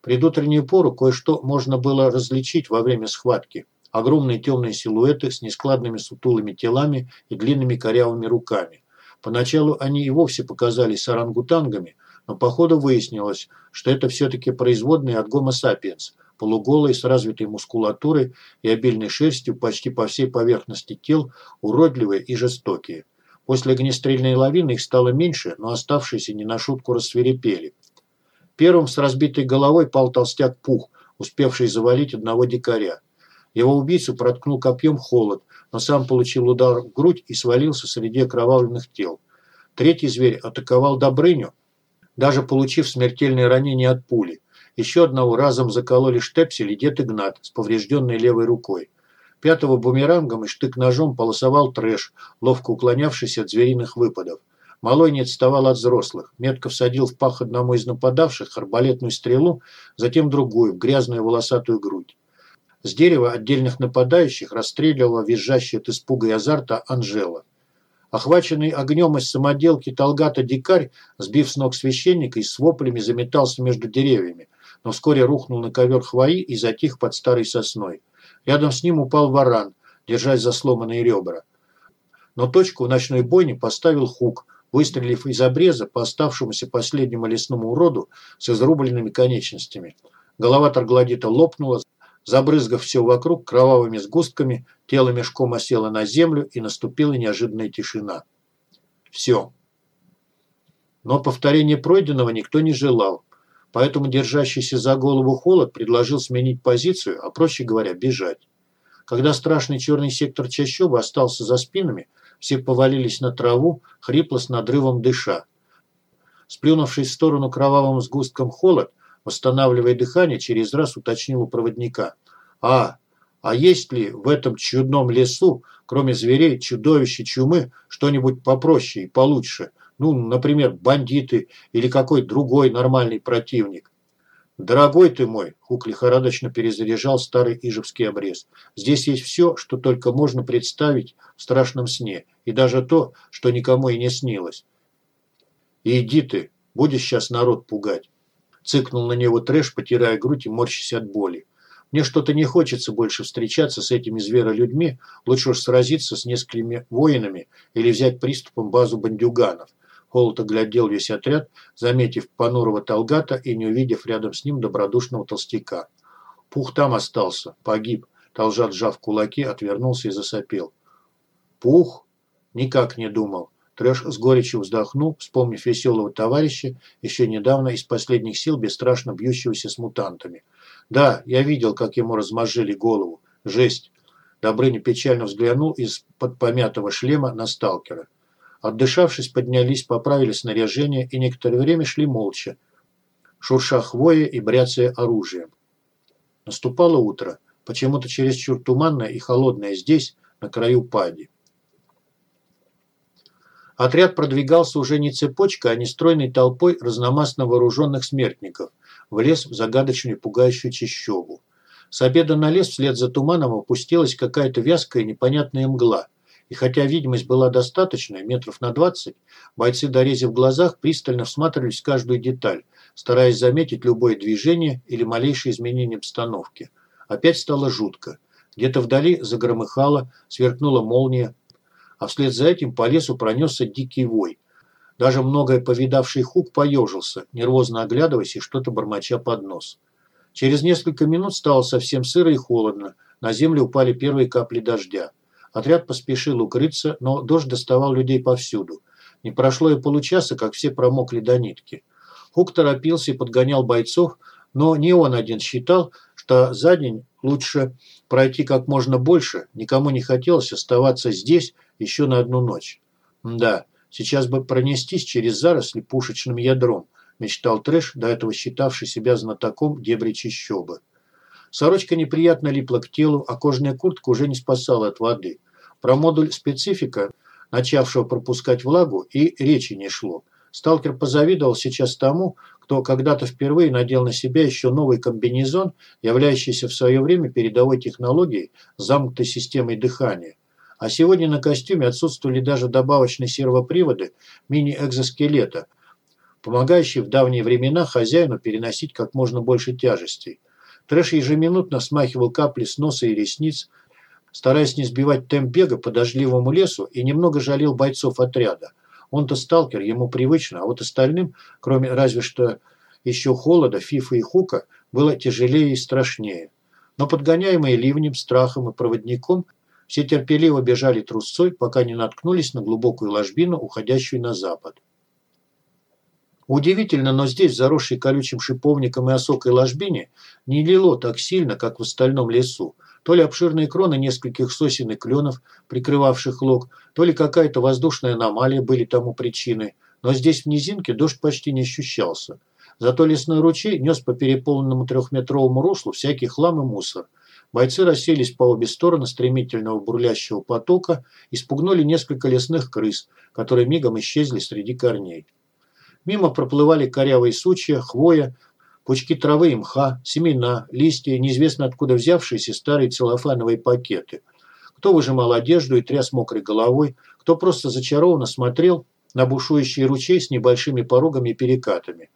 Предутреннюю пору кое-что можно было различить во время схватки. Огромные темные силуэты с нескладными сутулыми телами и длинными корявыми руками. Поначалу они и вовсе показались орангутангами – но по ходу выяснилось, что это все-таки производные от гомо сапиенс, полуголые с развитой мускулатурой и обильной шерстью почти по всей поверхности тел, уродливые и жестокие. После огнестрельной лавины их стало меньше, но оставшиеся не на шутку рассверепели. Первым с разбитой головой пал толстяк Пух, успевший завалить одного дикаря. Его убийцу проткнул копьем холод, но сам получил удар в грудь и свалился среди окровавленных тел. Третий зверь атаковал Добрыню, даже получив смертельное ранение от пули. Еще одного разом закололи штепсель и дед Игнат с поврежденной левой рукой. Пятого бумерангом и штык-ножом полосовал трэш, ловко уклонявшийся от звериных выпадов. Малой не отставал от взрослых. Метко всадил в пах одному из нападавших арбалетную стрелу, затем другую, в грязную волосатую грудь. С дерева отдельных нападающих расстреливала визжащая от испуга и азарта Анжела. Охваченный огнем из самоделки Талгата-дикарь, сбив с ног священника и с воплями заметался между деревьями, но вскоре рухнул на ковер хвои и затих под старой сосной. Рядом с ним упал варан, держась за сломанные ребра. Но точку в ночной бойне поставил Хук, выстрелив из обреза по оставшемуся последнему лесному уроду с изрубленными конечностями. Голова Таргладита лопнула, Забрызгав все вокруг кровавыми сгустками, тело мешком осело на землю и наступила неожиданная тишина. Все. Но повторение пройденного никто не желал. Поэтому держащийся за голову холод предложил сменить позицию, а проще говоря, бежать. Когда страшный черный сектор чащобы остался за спинами, все повалились на траву, хрипло с надрывом дыша. Сплюнувшись в сторону кровавым сгустком холод, Восстанавливая дыхание, через раз уточнил у проводника. «А, а есть ли в этом чудном лесу, кроме зверей, чудовищ и чумы, что-нибудь попроще и получше? Ну, например, бандиты или какой другой нормальный противник?» «Дорогой ты мой!» – Хук лихорадочно перезаряжал старый ижевский обрез. «Здесь есть все, что только можно представить в страшном сне, и даже то, что никому и не снилось. Иди ты, будешь сейчас народ пугать. Цыкнул на него трэш, потирая грудь и морщась от боли. Мне что-то не хочется больше встречаться с этими зверолюдьми, лучше уж сразиться с несколькими воинами или взять приступом базу бандюганов. Холод оглядел весь отряд, заметив понурого Талгата и не увидев рядом с ним добродушного толстяка. Пух там остался, погиб. Толжат, сжав кулаки, отвернулся и засопел. Пух? Никак не думал. Трэш с горечью вздохнул, вспомнив веселого товарища, еще недавно из последних сил бесстрашно бьющегося с мутантами. Да, я видел, как ему размозжили голову. Жесть. Добрыня печально взглянул из-под помятого шлема на сталкера. Отдышавшись, поднялись, поправили снаряжение и некоторое время шли молча, шурша хвоя и бряцая оружием. Наступало утро, почему-то чересчур туманное и холодное здесь, на краю пади. Отряд продвигался уже не цепочкой, а не стройной толпой разномастно вооруженных смертников, влез в загадочную пугающую чащобу. С обеда на лес вслед за туманом опустилась какая-то вязкая непонятная мгла. И хотя видимость была достаточная, метров на двадцать, бойцы, дорезив глазах, пристально всматривались в каждую деталь, стараясь заметить любое движение или малейшее изменение обстановки. Опять стало жутко. Где-то вдали загромыхало, сверкнула молния, а вслед за этим по лесу пронесся дикий вой. Даже многое повидавший Хук поежился, нервозно оглядываясь и что-то бормоча под нос. Через несколько минут стало совсем сыро и холодно, на землю упали первые капли дождя. Отряд поспешил укрыться, но дождь доставал людей повсюду. Не прошло и получаса, как все промокли до нитки. Хук торопился и подгонял бойцов, но не он один считал, что за день лучше пройти как можно больше, никому не хотелось оставаться здесь еще на одну ночь. Да, сейчас бы пронестись через заросли пушечным ядром, мечтал Трэш, до этого считавший себя знатоком дебри чищобы. Сорочка неприятно липла к телу, а кожаная куртка уже не спасала от воды. Про модуль специфика, начавшего пропускать влагу, и речи не шло. Сталкер позавидовал сейчас тому, кто когда-то впервые надел на себя еще новый комбинезон, являющийся в свое время передовой технологией замкнутой системой дыхания. А сегодня на костюме отсутствовали даже добавочные сервоприводы мини-экзоскелета, помогающие в давние времена хозяину переносить как можно больше тяжестей. Трэш ежеминутно смахивал капли с носа и ресниц, стараясь не сбивать темп бега по дождливому лесу и немного жалел бойцов отряда. Он-то сталкер, ему привычно, а вот остальным, кроме разве что еще холода, фифа и хука, было тяжелее и страшнее. Но подгоняемые ливнем, страхом и проводником, все терпеливо бежали трусцой, пока не наткнулись на глубокую ложбину, уходящую на запад. Удивительно, но здесь, в заросшей колючим шиповником и осокой ложбине, не лило так сильно, как в остальном лесу. То ли обширные кроны нескольких сосен и кленов, прикрывавших лог, то ли какая-то воздушная аномалия были тому причиной. Но здесь в низинке дождь почти не ощущался. Зато лесной ручей нес по переполненному трехметровому руслу всякий хлам и мусор. Бойцы расселись по обе стороны стремительного бурлящего потока и спугнули несколько лесных крыс, которые мигом исчезли среди корней. Мимо проплывали корявые сучья, хвоя, пучки травы и мха, семена, листья, неизвестно откуда взявшиеся старые целлофановые пакеты. Кто выжимал одежду и тряс мокрой головой, кто просто зачарованно смотрел на бушующий ручей с небольшими порогами и перекатами.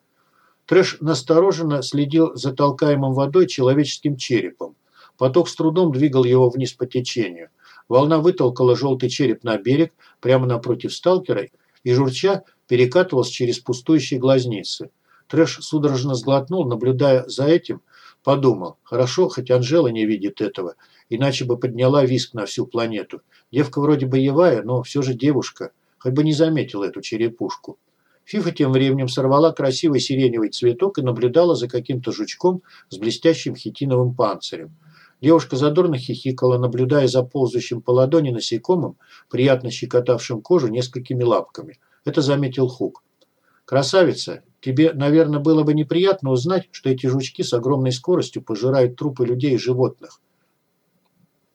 Трэш настороженно следил за толкаемым водой человеческим черепом. Поток с трудом двигал его вниз по течению. Волна вытолкала желтый череп на берег, прямо напротив сталкера, и журча перекатывалась через пустующие глазницы. Трэш судорожно сглотнул, наблюдая за этим, подумал, хорошо, хоть Анжела не видит этого, иначе бы подняла виск на всю планету. Девка вроде боевая, но все же девушка, хоть бы не заметила эту черепушку. Фифа тем временем сорвала красивый сиреневый цветок и наблюдала за каким-то жучком с блестящим хитиновым панцирем. Девушка задорно хихикала, наблюдая за ползающим по ладони насекомым, приятно щекотавшим кожу несколькими лапками – это заметил Хук. «Красавица, тебе, наверное, было бы неприятно узнать, что эти жучки с огромной скоростью пожирают трупы людей и животных».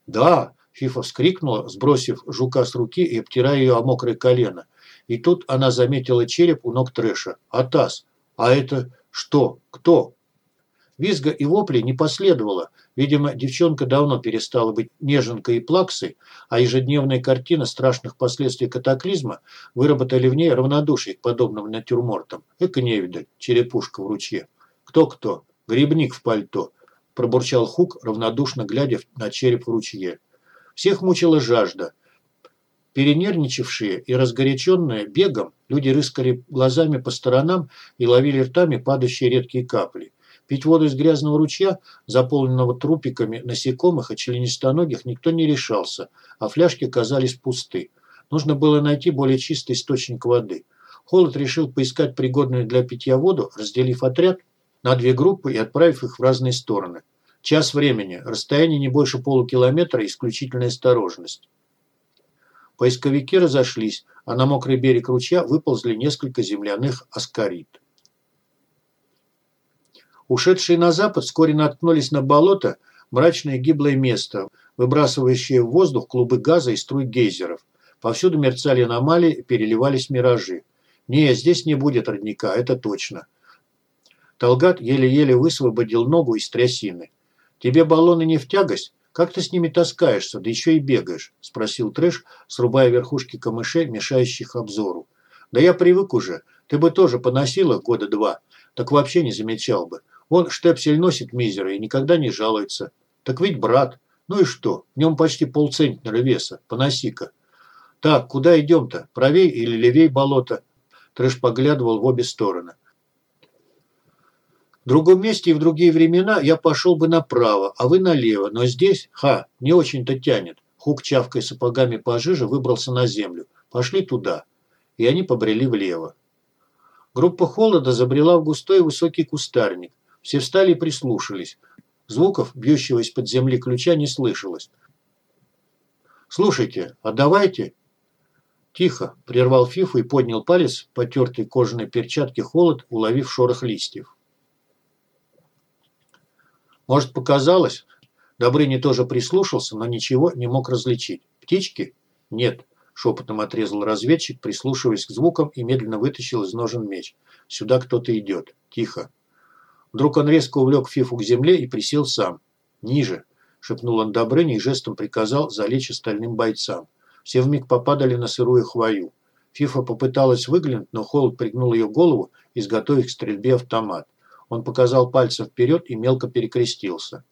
«Да!» – Фифа вскрикнула, сбросив жука с руки и обтирая ее о мокрое колено. И тут она заметила череп у ног Трэша. «Атас! А это что? Кто?» Визга и вопли не последовало. Видимо, девчонка давно перестала быть неженкой и плаксой, а ежедневная картина страшных последствий катаклизма выработали в ней равнодушие к подобным натюрмортам. Эка невидаль, черепушка в ручье. Кто-кто? Грибник в пальто. Пробурчал Хук, равнодушно глядя на череп в ручье. Всех мучила жажда. Перенервничавшие и разгоряченные бегом, люди рыскали глазами по сторонам и ловили ртами падающие редкие капли. Пить воду из грязного ручья, заполненного трупиками насекомых и членистоногих, никто не решался, а фляжки казались пусты. Нужно было найти более чистый источник воды. Холод решил поискать пригодную для питья воду, разделив отряд на две группы и отправив их в разные стороны. Час времени, расстояние не больше полукилометра, исключительная осторожность. Поисковики разошлись, а на мокрый берег ручья выползли несколько земляных аскарит. Ушедшие на запад вскоре наткнулись на болото, мрачное гиблое место, выбрасывающее в воздух клубы газа и струй гейзеров. Повсюду мерцали аномалии переливались миражи. Не, здесь не будет родника, это точно. Талгат еле-еле высвободил ногу из трясины. «Тебе баллоны не в тягость? Как ты с ними таскаешься, да еще и бегаешь?» – спросил Трэш, срубая верхушки камышей, мешающих обзору. «Да я привык уже. Ты бы тоже поносил года два. Так вообще не замечал бы. Он штепсель носит мизера и никогда не жалуется. Так ведь брат. Ну и что? В нем почти полцентнера веса. Поноси-ка. Так, куда идем-то? Правей или левей болото? Трэш поглядывал в обе стороны. В другом месте и в другие времена я пошел бы направо, а вы налево. Но здесь, ха, не очень-то тянет. Хук, чавкой сапогами пожиже, выбрался на землю. Пошли туда. И они побрели влево. Группа холода забрела в густой высокий кустарник. Все встали и прислушались. Звуков, бьющего из-под земли ключа, не слышалось. «Слушайте, а давайте...» «Тихо!» – прервал Фифу и поднял палец, потертый кожаной перчатки холод, уловив шорох листьев. Может, показалось? Добрыня тоже прислушался, но ничего не мог различить. Птички? Нет. Шепотом отрезал разведчик, прислушиваясь к звукам и медленно вытащил из ножен меч. Сюда кто-то идет. Тихо. Вдруг он резко увлек Фифу к земле и присел сам. Ниже. Шепнул он Добрыне и жестом приказал залечь остальным бойцам. Все вмиг попадали на сырую хвою. Фифа попыталась выглянуть, но холод пригнул ее голову, изготовив к стрельбе автомат. Он показал пальцем вперед и мелко перекрестился.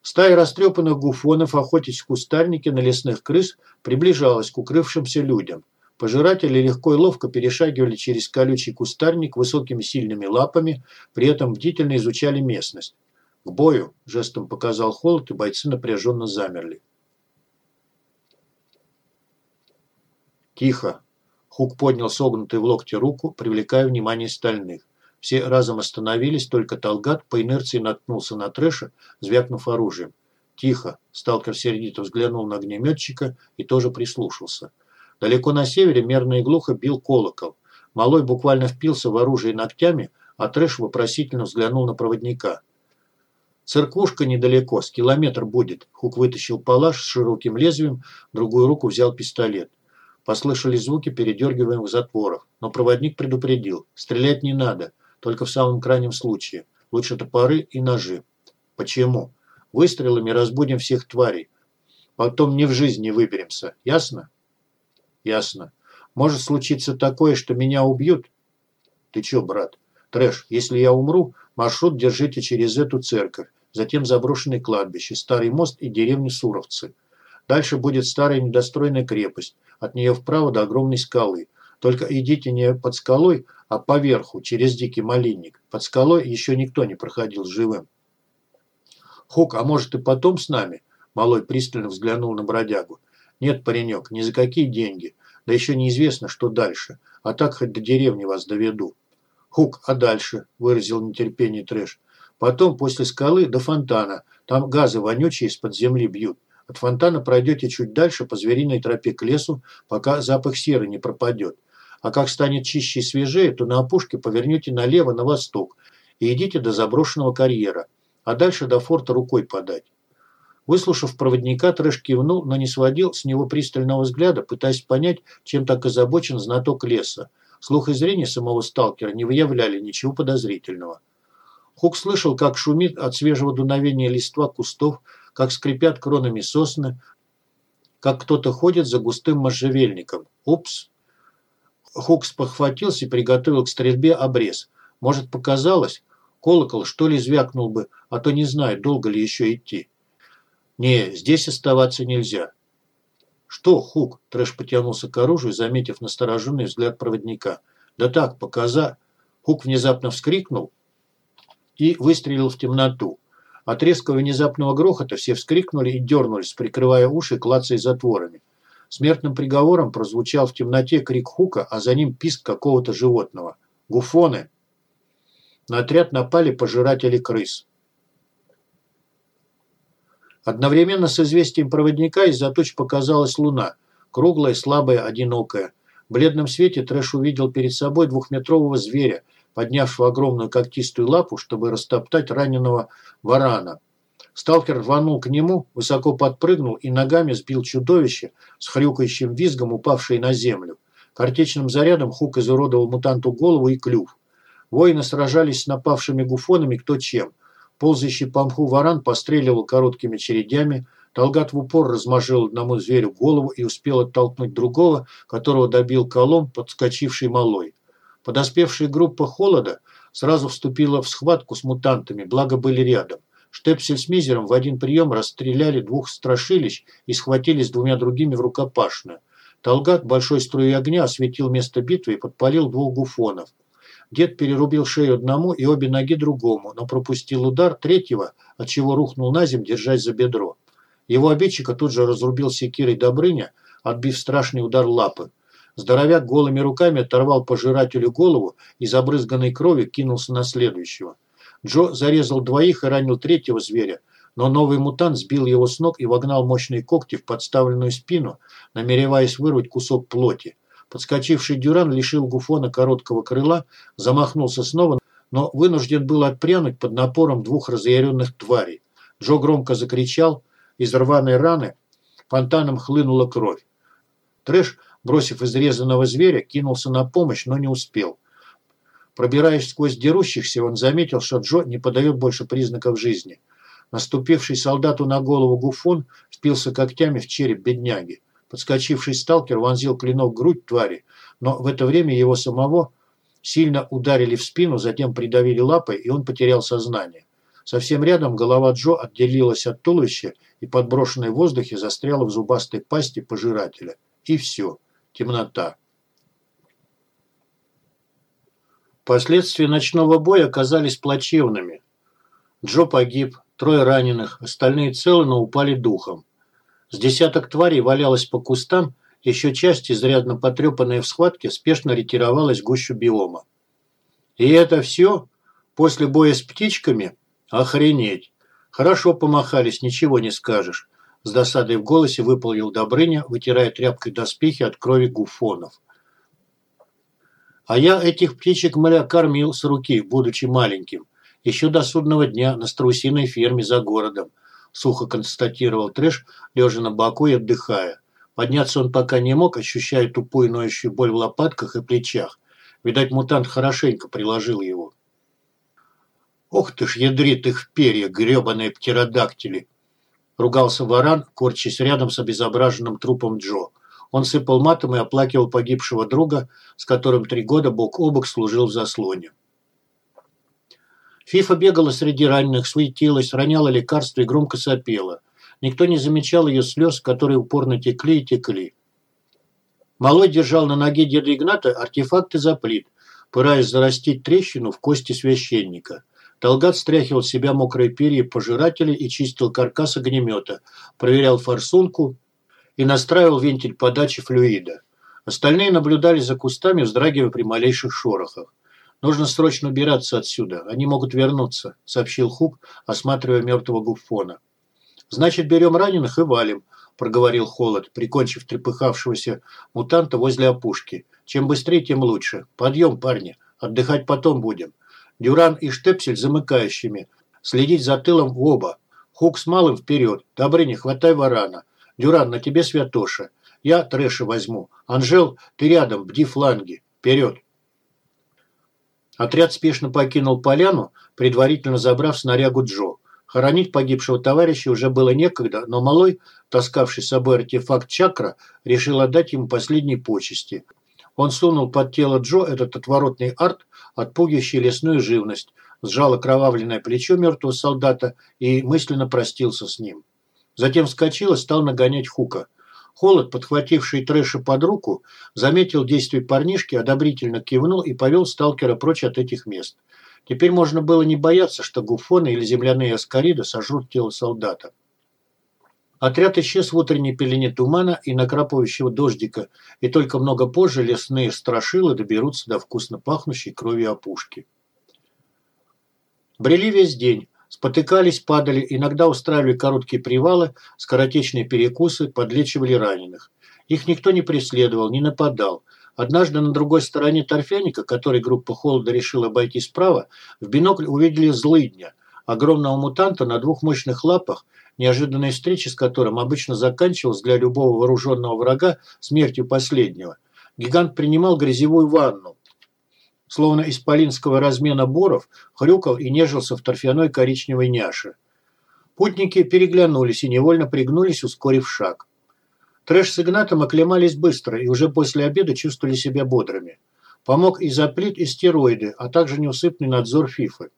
Стая растрепанных гуфонов, охотясь в кустарнике на лесных крыс, приближалась к укрывшимся людям. Пожиратели легко и ловко перешагивали через колючий кустарник высокими сильными лапами, при этом бдительно изучали местность. «К бою!» – жестом показал холод, и бойцы напряженно замерли. «Тихо!» – Хук поднял согнутый в локте руку, привлекая внимание стальных. Все разом остановились, только Талгат по инерции наткнулся на трэша, звякнув оружием. «Тихо!» – сталкер сердито взглянул на огнеметчика и тоже прислушался. Далеко на севере мерно и глухо бил колокол. Малой буквально впился в оружие ногтями, а трэш вопросительно взглянул на проводника. «Церквушка недалеко, с километр будет». Хук вытащил палаш с широким лезвием, другую руку взял пистолет. Послышались звуки передергиваемых затворов, но проводник предупредил. «Стрелять не надо. Только в самом крайнем случае. Лучше топоры и ножи. Почему? Выстрелами разбудим всех тварей. Потом ни в жизни не выберемся. Ясно? Ясно. Может случиться такое, что меня убьют? Ты чё, брат? Трэш, если я умру, маршрут держите через эту церковь, затем заброшенное кладбище, старый мост и деревню Суровцы. Дальше будет старая недостроенная крепость, от нее вправо до огромной скалы. Только идите не под скалой, а поверху, через дикий малинник. Под скалой еще никто не проходил живым. «Хук, а может и потом с нами?» Малой пристально взглянул на бродягу. «Нет, паренек, ни за какие деньги. Да еще неизвестно, что дальше. А так хоть до деревни вас доведу». «Хук, а дальше?» – выразил нетерпение Трэш. «Потом после скалы до фонтана. Там газы вонючие из-под земли бьют. От фонтана пройдете чуть дальше по звериной тропе к лесу, пока запах серы не пропадет а как станет чище и свежее, то на опушке повернете налево на восток и идите до заброшенного карьера, а дальше до форта рукой подать. Выслушав проводника, Трэш кивнул, но не сводил с него пристального взгляда, пытаясь понять, чем так озабочен знаток леса. Слух и зрение самого сталкера не выявляли ничего подозрительного. Хук слышал, как шумит от свежего дуновения листва кустов, как скрипят кронами сосны, как кто-то ходит за густым можжевельником. Упс! Хукс похватился и приготовил к стрельбе обрез. Может, показалось? Колокол что ли звякнул бы, а то не знаю, долго ли еще идти. Не, здесь оставаться нельзя. Что, Хук? Трэш потянулся к оружию, заметив настороженный взгляд проводника. Да так, показа. Хук внезапно вскрикнул и выстрелил в темноту. От резкого внезапного грохота все вскрикнули и дернулись, прикрывая уши, клацая затворами. Смертным приговором прозвучал в темноте крик Хука, а за ним писк какого-то животного. «Гуфоны!» На отряд напали пожиратели крыс. Одновременно с известием проводника из-за туч показалась луна. Круглая, слабая, одинокая. В бледном свете Трэш увидел перед собой двухметрового зверя, поднявшего огромную когтистую лапу, чтобы растоптать раненого варана. Сталкер рванул к нему, высоко подпрыгнул и ногами сбил чудовище с хрюкающим визгом, упавшее на землю. Картечным зарядом Хук изуродовал мутанту голову и клюв. Воины сражались с напавшими гуфонами кто чем. Ползающий по мху варан постреливал короткими чередями, Талгат в упор размажил одному зверю голову и успел оттолкнуть другого, которого добил колом, подскочивший малой. Подоспевшая группа холода сразу вступила в схватку с мутантами, благо были рядом. Штепсель с Мизером в один прием расстреляли двух страшилищ и схватились двумя другими в рукопашную. Талгат большой струей огня осветил место битвы и подпалил двух гуфонов. Дед перерубил шею одному и обе ноги другому, но пропустил удар третьего, отчего рухнул на землю, держась за бедро. Его обидчика тут же разрубил секирой Добрыня, отбив страшный удар лапы. Здоровяк голыми руками оторвал пожирателю голову и забрызганной кровью кинулся на следующего. Джо зарезал двоих и ранил третьего зверя, но новый мутант сбил его с ног и вогнал мощные когти в подставленную спину, намереваясь вырвать кусок плоти. Подскочивший Дюран лишил Гуфона короткого крыла, замахнулся снова, но вынужден был отпрянуть под напором двух разъяренных тварей. Джо громко закричал, из рваной раны фонтаном хлынула кровь. Трэш, бросив изрезанного зверя, кинулся на помощь, но не успел. Пробираясь сквозь дерущихся, он заметил, что Джо не подает больше признаков жизни. Наступивший солдату на голову Гуфон впился когтями в череп бедняги. Подскочивший сталкер вонзил клинок в грудь твари, но в это время его самого сильно ударили в спину, затем придавили лапой, и он потерял сознание. Совсем рядом голова Джо отделилась от туловища и, подброшенной в воздухе, застряла в зубастой пасти пожирателя. И все. Темнота. Последствия ночного боя оказались плачевными. Джо погиб, трое раненых, остальные целы, но упали духом. С десяток тварей валялось по кустам, еще часть, изрядно потрепанная в схватке, спешно ретировалась в гущу биома. И это все? После боя с птичками? Охренеть! Хорошо помахались, ничего не скажешь. С досадой в голосе выпалил Добрыня, вытирая тряпкой доспехи от крови гуфонов. А я этих птичек мля кормил с руки, будучи маленьким. Еще до судного дня на страусиной ферме за городом. Сухо констатировал Трэш, лежа на боку и отдыхая. Подняться он пока не мог, ощущая тупую ноющую боль в лопатках и плечах. Видать, мутант хорошенько приложил его. «Ох ты ж, ядрит их перья, гребаные птеродактили!» Ругался варан, корчась рядом с обезображенным трупом Джо. Он сыпал матом и оплакивал погибшего друга, с которым три года бок о бок служил в заслоне. Фифа бегала среди раненых, суетилась, роняла лекарства и громко сопела. Никто не замечал ее слез, которые упорно текли и текли. Малой держал на ноге деда Игната артефакты заплит, пытаясь зарастить трещину в кости священника. Талгат стряхивал с себя мокрые перья пожирателей и чистил каркас огнемета, проверял форсунку и настраивал вентиль подачи флюида. Остальные наблюдали за кустами, вздрагивая при малейших шорохах. «Нужно срочно убираться отсюда. Они могут вернуться», – сообщил Хук, осматривая мертвого Гуффона. «Значит, берем раненых и валим», – проговорил Холод, прикончив трепыхавшегося мутанта возле опушки. «Чем быстрее, тем лучше. Подъем, парни. Отдыхать потом будем. Дюран и Штепсель замыкающими. Следить за тылом в оба. Хук с малым вперед. Добрыня, хватай варана. Дюран, на тебе святоша. Я трэша возьму. Анжел, ты рядом, бди фланги. Вперед. Отряд спешно покинул поляну, предварительно забрав снарягу Джо. Хоронить погибшего товарища уже было некогда, но малой, таскавший с собой артефакт чакра, решил отдать ему последние почести. Он сунул под тело Джо этот отворотный арт, отпугивающий лесную живность, сжал окровавленное плечо мертвого солдата и мысленно простился с ним. Затем вскочил и стал нагонять Хука. Холод, подхвативший трэша под руку, заметил действие парнишки, одобрительно кивнул и повел сталкера прочь от этих мест. Теперь можно было не бояться, что гуфоны или земляные аскариды сожрут тело солдата. Отряд исчез в утренней пелене тумана и накрапывающего дождика, и только много позже лесные страшилы доберутся до вкусно пахнущей крови опушки. Брели весь день. Спотыкались, падали, иногда устраивали короткие привалы, скоротечные перекусы, подлечивали раненых. Их никто не преследовал, не нападал. Однажды на другой стороне торфяника, который группа Холода решила обойти справа, в бинокль увидели злыдня, огромного мутанта на двух мощных лапах, неожиданная встреча с которым обычно заканчивалась для любого вооруженного врага смертью последнего. Гигант принимал грязевую ванну, словно из полинского размена боров, хрюкал и нежился в торфяной коричневой няше. Путники переглянулись и невольно пригнулись, ускорив шаг. Трэш с Игнатом оклемались быстро и уже после обеда чувствовали себя бодрыми. Помог и заплит, и стероиды, а также неусыпный надзор Фифы.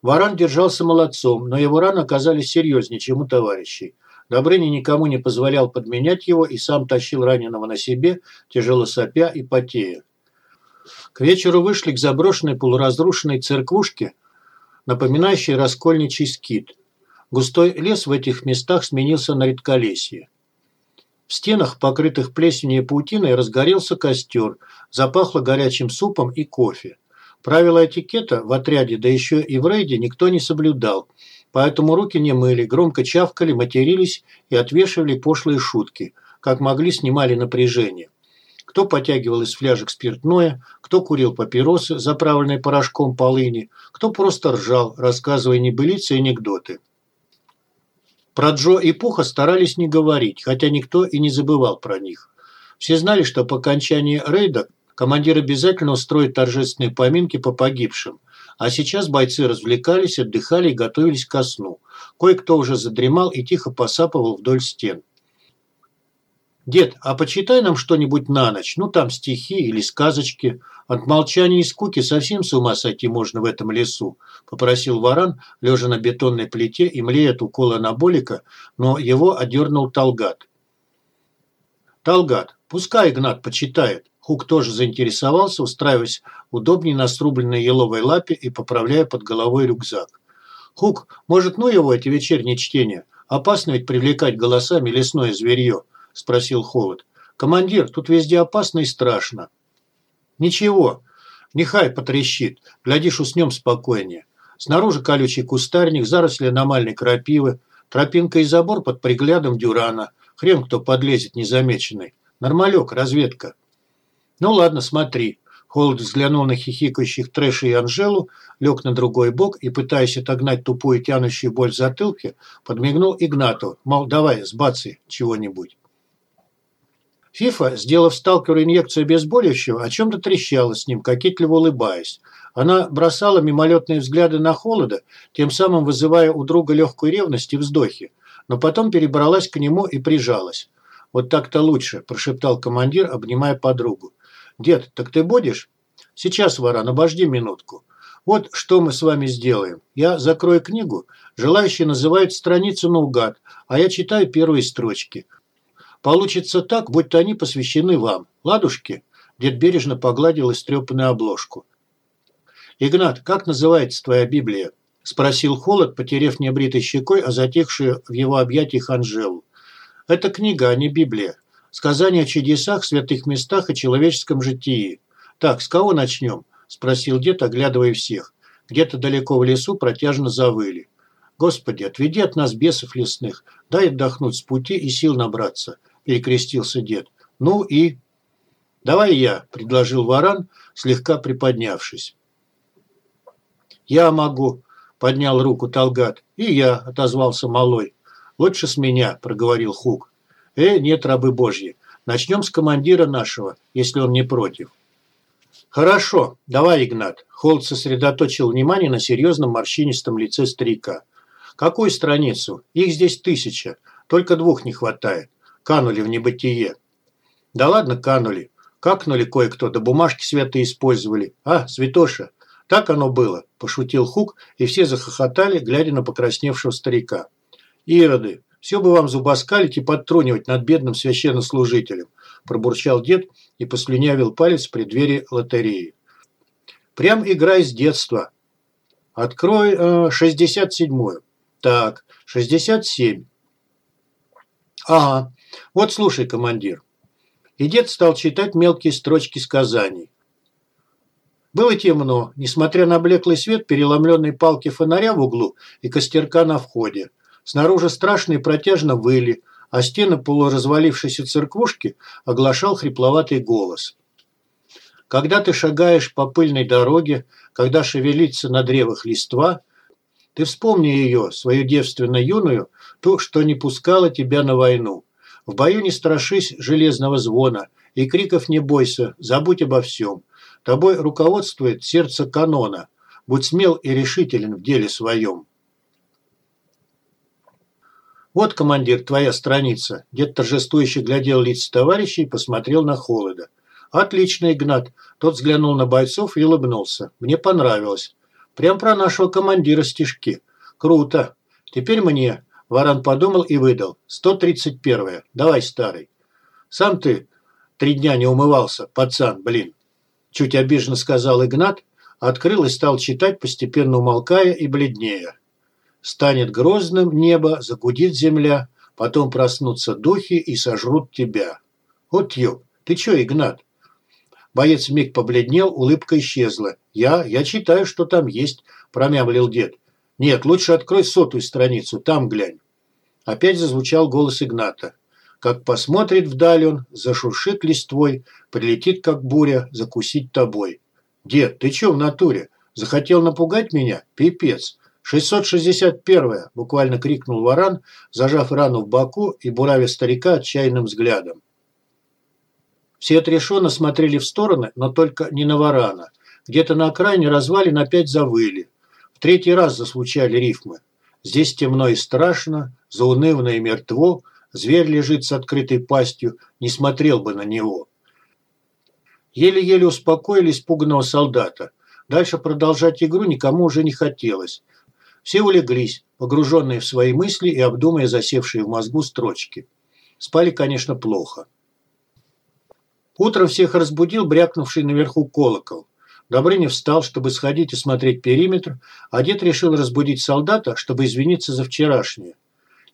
Варан держался молодцом, но его раны оказались серьезнее, чем у товарищей. Добрыня никому не позволял подменять его и сам тащил раненого на себе, тяжело сопя и потея. К вечеру вышли к заброшенной полуразрушенной церквушке, напоминающей раскольничий скит. Густой лес в этих местах сменился на редколесье. В стенах, покрытых плесенью и паутиной, разгорелся костер, запахло горячим супом и кофе. Правила этикета в отряде, да еще и в рейде, никто не соблюдал, поэтому руки не мыли, громко чавкали, матерились и отвешивали пошлые шутки, как могли снимали напряжение. Кто потягивал из фляжек спиртное, кто курил папиросы, заправленные порошком полыни, кто просто ржал, рассказывая небылицы и анекдоты. Про Джо и Пуха старались не говорить, хотя никто и не забывал про них. Все знали, что по окончании рейда командир обязательно устроит торжественные поминки по погибшим. А сейчас бойцы развлекались, отдыхали и готовились ко сну. Кое-кто уже задремал и тихо посапывал вдоль стен. «Дед, а почитай нам что-нибудь на ночь, ну там стихи или сказочки. От молчания и скуки совсем с ума сойти можно в этом лесу», – попросил варан, лежа на бетонной плите и млея от укола анаболика, но его одернул Талгат. «Талгат, пускай Игнат почитает». Хук тоже заинтересовался, устраиваясь удобнее на срубленной еловой лапе и поправляя под головой рюкзак. «Хук, может, ну его эти вечерние чтения? Опасно ведь привлекать голосами лесное зверье», – спросил Холод. «Командир, тут везде опасно и страшно». «Ничего, нехай потрещит, глядишь, уснем спокойнее. Снаружи колючий кустарник, заросли аномальной крапивы, тропинка и забор под приглядом дюрана. Хрен кто подлезет незамеченный. Нормалек, разведка». «Ну ладно, смотри». Холод взглянул на хихикающих Трэша и Анжелу, лег на другой бок и, пытаясь отогнать тупую тянущую боль в затылке, подмигнул Игнату, мол, давай, сбацай чего-нибудь. Фифа, сделав сталкеру инъекцию обезболивающего, о чем-то трещала с ним, кокетливо улыбаясь. Она бросала мимолетные взгляды на холода, тем самым вызывая у друга легкую ревность и вздохи, но потом перебралась к нему и прижалась. «Вот так-то лучше», – прошептал командир, обнимая подругу. «Дед, так ты будешь?» «Сейчас, Варан, обожди минутку. Вот что мы с вами сделаем. Я закрою книгу, желающие называют страницу наугад, а я читаю первые строчки. Получится так, будто они посвящены вам. Ладушки?» Дед бережно погладил истрепанную обложку. «Игнат, как называется твоя Библия?» – спросил Холод, потеряв небритой щекой, а затихшую в его объятиях Анжелу. «Это книга, а не Библия. Сказания о чудесах, святых местах и человеческом житии. Так, с кого начнем?» – спросил дед, оглядывая всех. Где-то далеко в лесу протяжно завыли. «Господи, отведи от нас бесов лесных, дай отдохнуть с пути и сил набраться. – перекрестился дед. «Ну и...» «Давай я», – предложил варан, слегка приподнявшись. «Я могу», – поднял руку Талгат. «И я», – отозвался малой. «Лучше с меня», – проговорил Хук. «Э, нет, рабы божьи. Начнем с командира нашего, если он не против». «Хорошо, давай, Игнат». Холд сосредоточил внимание на серьезном морщинистом лице старика. «Какую страницу? Их здесь тысяча. Только двух не хватает канули в небытие. Да ладно, канули. Какнули кое-кто, да бумажки святые использовали. А, святоша, так оно было, пошутил Хук, и все захохотали, глядя на покрасневшего старика. Ироды, все бы вам зубоскалить и подтрунивать над бедным священнослужителем, пробурчал дед и послюнявил палец в преддверии лотереи. Прям играй с детства. Открой э, 67-ю. Так, 67. Ага, вот слушай, командир. И дед стал читать мелкие строчки сказаний. Было темно, несмотря на блеклый свет переломленной палки фонаря в углу и костерка на входе. Снаружи страшно и протяжно выли, а стены полуразвалившейся церквушки оглашал хрипловатый голос. Когда ты шагаешь по пыльной дороге, когда шевелится на древах листва, ты вспомни ее, свою девственно юную, ту, что не пускала тебя на войну. В бою не страшись железного звона, и криков не бойся, забудь обо всем. Тобой руководствует сердце канона. Будь смел и решителен в деле своем. Вот, командир, твоя страница. Дед торжествующе глядел лица товарищей и посмотрел на холода. Отлично, Игнат. Тот взглянул на бойцов и улыбнулся. Мне понравилось. Прям про нашего командира стишки. Круто. Теперь мне. Варан подумал и выдал. 131-е. Давай, старый. Сам ты три дня не умывался, пацан, блин. Чуть обиженно сказал Игнат, открыл и стал читать, постепенно умолкая и бледнее. Станет грозным небо, загудит земля, потом проснутся духи и сожрут тебя. Вот ёб, ты чё, Игнат? Боец миг побледнел, улыбка исчезла. «Я? Я читаю, что там есть», – промямлил дед. «Нет, лучше открой сотую страницу, там глянь». Опять зазвучал голос Игната. Как посмотрит вдаль он, зашуршит листвой, прилетит, как буря, закусить тобой. Дед, ты чё в натуре? Захотел напугать меня? Пипец. 661-я, буквально крикнул варан, зажав рану в боку и буравя старика отчаянным взглядом. Все отрешенно смотрели в стороны, но только не на варана. Где-то на окраине развалин опять завыли. В третий раз зазвучали рифмы. Здесь темно и страшно, заунывно и мертво, зверь лежит с открытой пастью, не смотрел бы на него. Еле-еле успокоили испуганного солдата. Дальше продолжать игру никому уже не хотелось. Все улеглись, погруженные в свои мысли и обдумывая засевшие в мозгу строчки. Спали, конечно, плохо. Утром всех разбудил брякнувший наверху колокол. Добрыня встал, чтобы сходить и смотреть периметр, а дед решил разбудить солдата, чтобы извиниться за вчерашнее.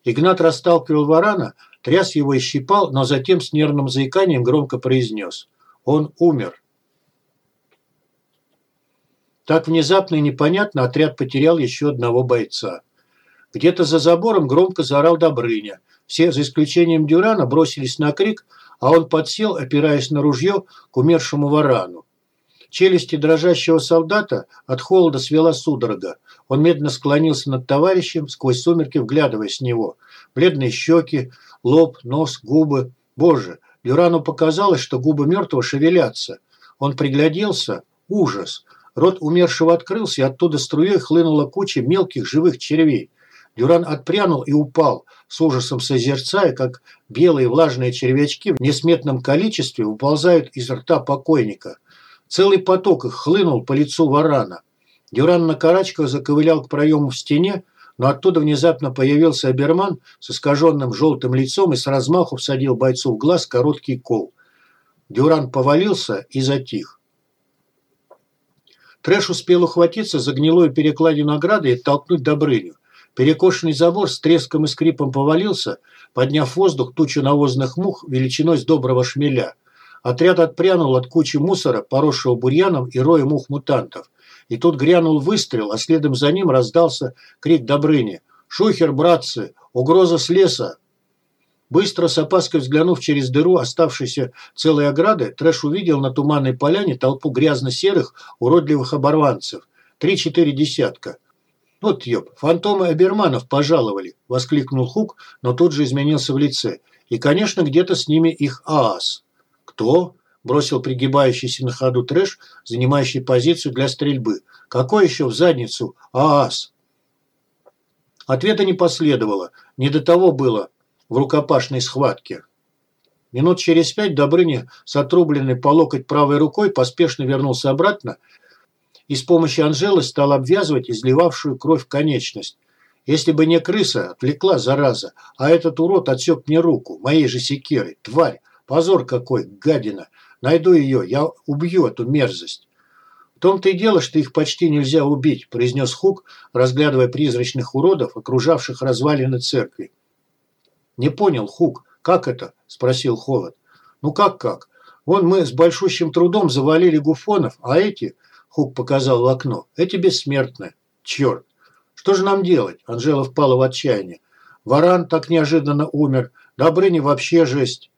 Игнат расталкивал варана, тряс его и щипал, но затем с нервным заиканием громко произнес «Он умер». Так внезапно и непонятно отряд потерял еще одного бойца. Где-то за забором громко заорал Добрыня. Все, за исключением Дюрана, бросились на крик, а он подсел, опираясь на ружье, к умершему варану. Челюсти дрожащего солдата от холода свела судорога. Он медленно склонился над товарищем, сквозь сумерки вглядываясь в него. Бледные щеки, лоб, нос, губы. Боже, Дюрану показалось, что губы мертвого шевелятся. Он пригляделся. Ужас. Рот умершего открылся, и оттуда струей хлынула куча мелких живых червей. Дюран отпрянул и упал, с ужасом созерцая, как белые влажные червячки в несметном количестве выползают из рта покойника. Целый поток их хлынул по лицу варана. Дюран на карачках заковылял к проему в стене, но оттуда внезапно появился Аберман с искаженным желтым лицом и с размаху всадил бойцу в глаз короткий кол. Дюран повалился и затих. Трэш успел ухватиться за гнилую перекладину ограды и толкнуть Добрыню. Перекошенный забор с треском и скрипом повалился, подняв в воздух тучу навозных мух величиной с доброго шмеля. Отряд отпрянул от кучи мусора, поросшего бурьяном и роя мух-мутантов. И тут грянул выстрел, а следом за ним раздался крик Добрыни. «Шухер, братцы! Угроза с леса!» Быстро, с опаской взглянув через дыру оставшейся целой ограды, Трэш увидел на туманной поляне толпу грязно-серых, уродливых оборванцев. Три-четыре десятка. «Вот ёб, фантомы Аберманов пожаловали!» – воскликнул Хук, но тут же изменился в лице. «И, конечно, где-то с ними их ААС». «Кто?» – бросил пригибающийся на ходу трэш, занимающий позицию для стрельбы. «Какой еще в задницу? ААС?» Ответа не последовало. Не до того было в рукопашной схватке. Минут через пять Добрыня с отрубленной по локоть правой рукой поспешно вернулся обратно и с помощью Анжелы стал обвязывать изливавшую кровь конечность. Если бы не крыса, отвлекла зараза, а этот урод отсек мне руку, моей же секерой, тварь, Позор какой, гадина. Найду ее, я убью эту мерзость. В том-то и дело, что их почти нельзя убить, произнес Хук, разглядывая призрачных уродов, окружавших развалины церкви. Не понял, Хук, как это? Спросил Холод. Ну как-как? Вон мы с большущим трудом завалили гуфонов, а эти, Хук показал в окно, эти бессмертны. Черт. Что же нам делать? Анжела впала в отчаяние. Варан так неожиданно умер. Добрыня вообще жесть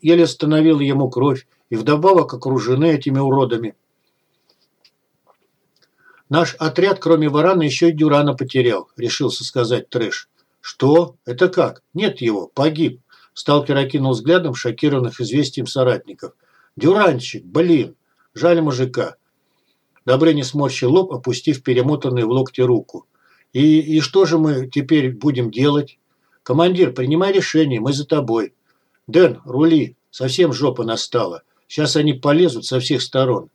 еле остановила ему кровь и вдобавок окружены этими уродами. «Наш отряд, кроме Варана, еще и Дюрана потерял», – решился сказать Трэш. «Что? Это как? Нет его. Погиб». Сталкер окинул взглядом шокированных известием соратников. «Дюранчик, блин! Жаль мужика». Добрыня сморщил лоб, опустив перемотанную в локте руку. «И, «И что же мы теперь будем делать?» «Командир, принимай решение, мы за тобой». «Дэн, рули. Совсем жопа настала. Сейчас они полезут со всех сторон.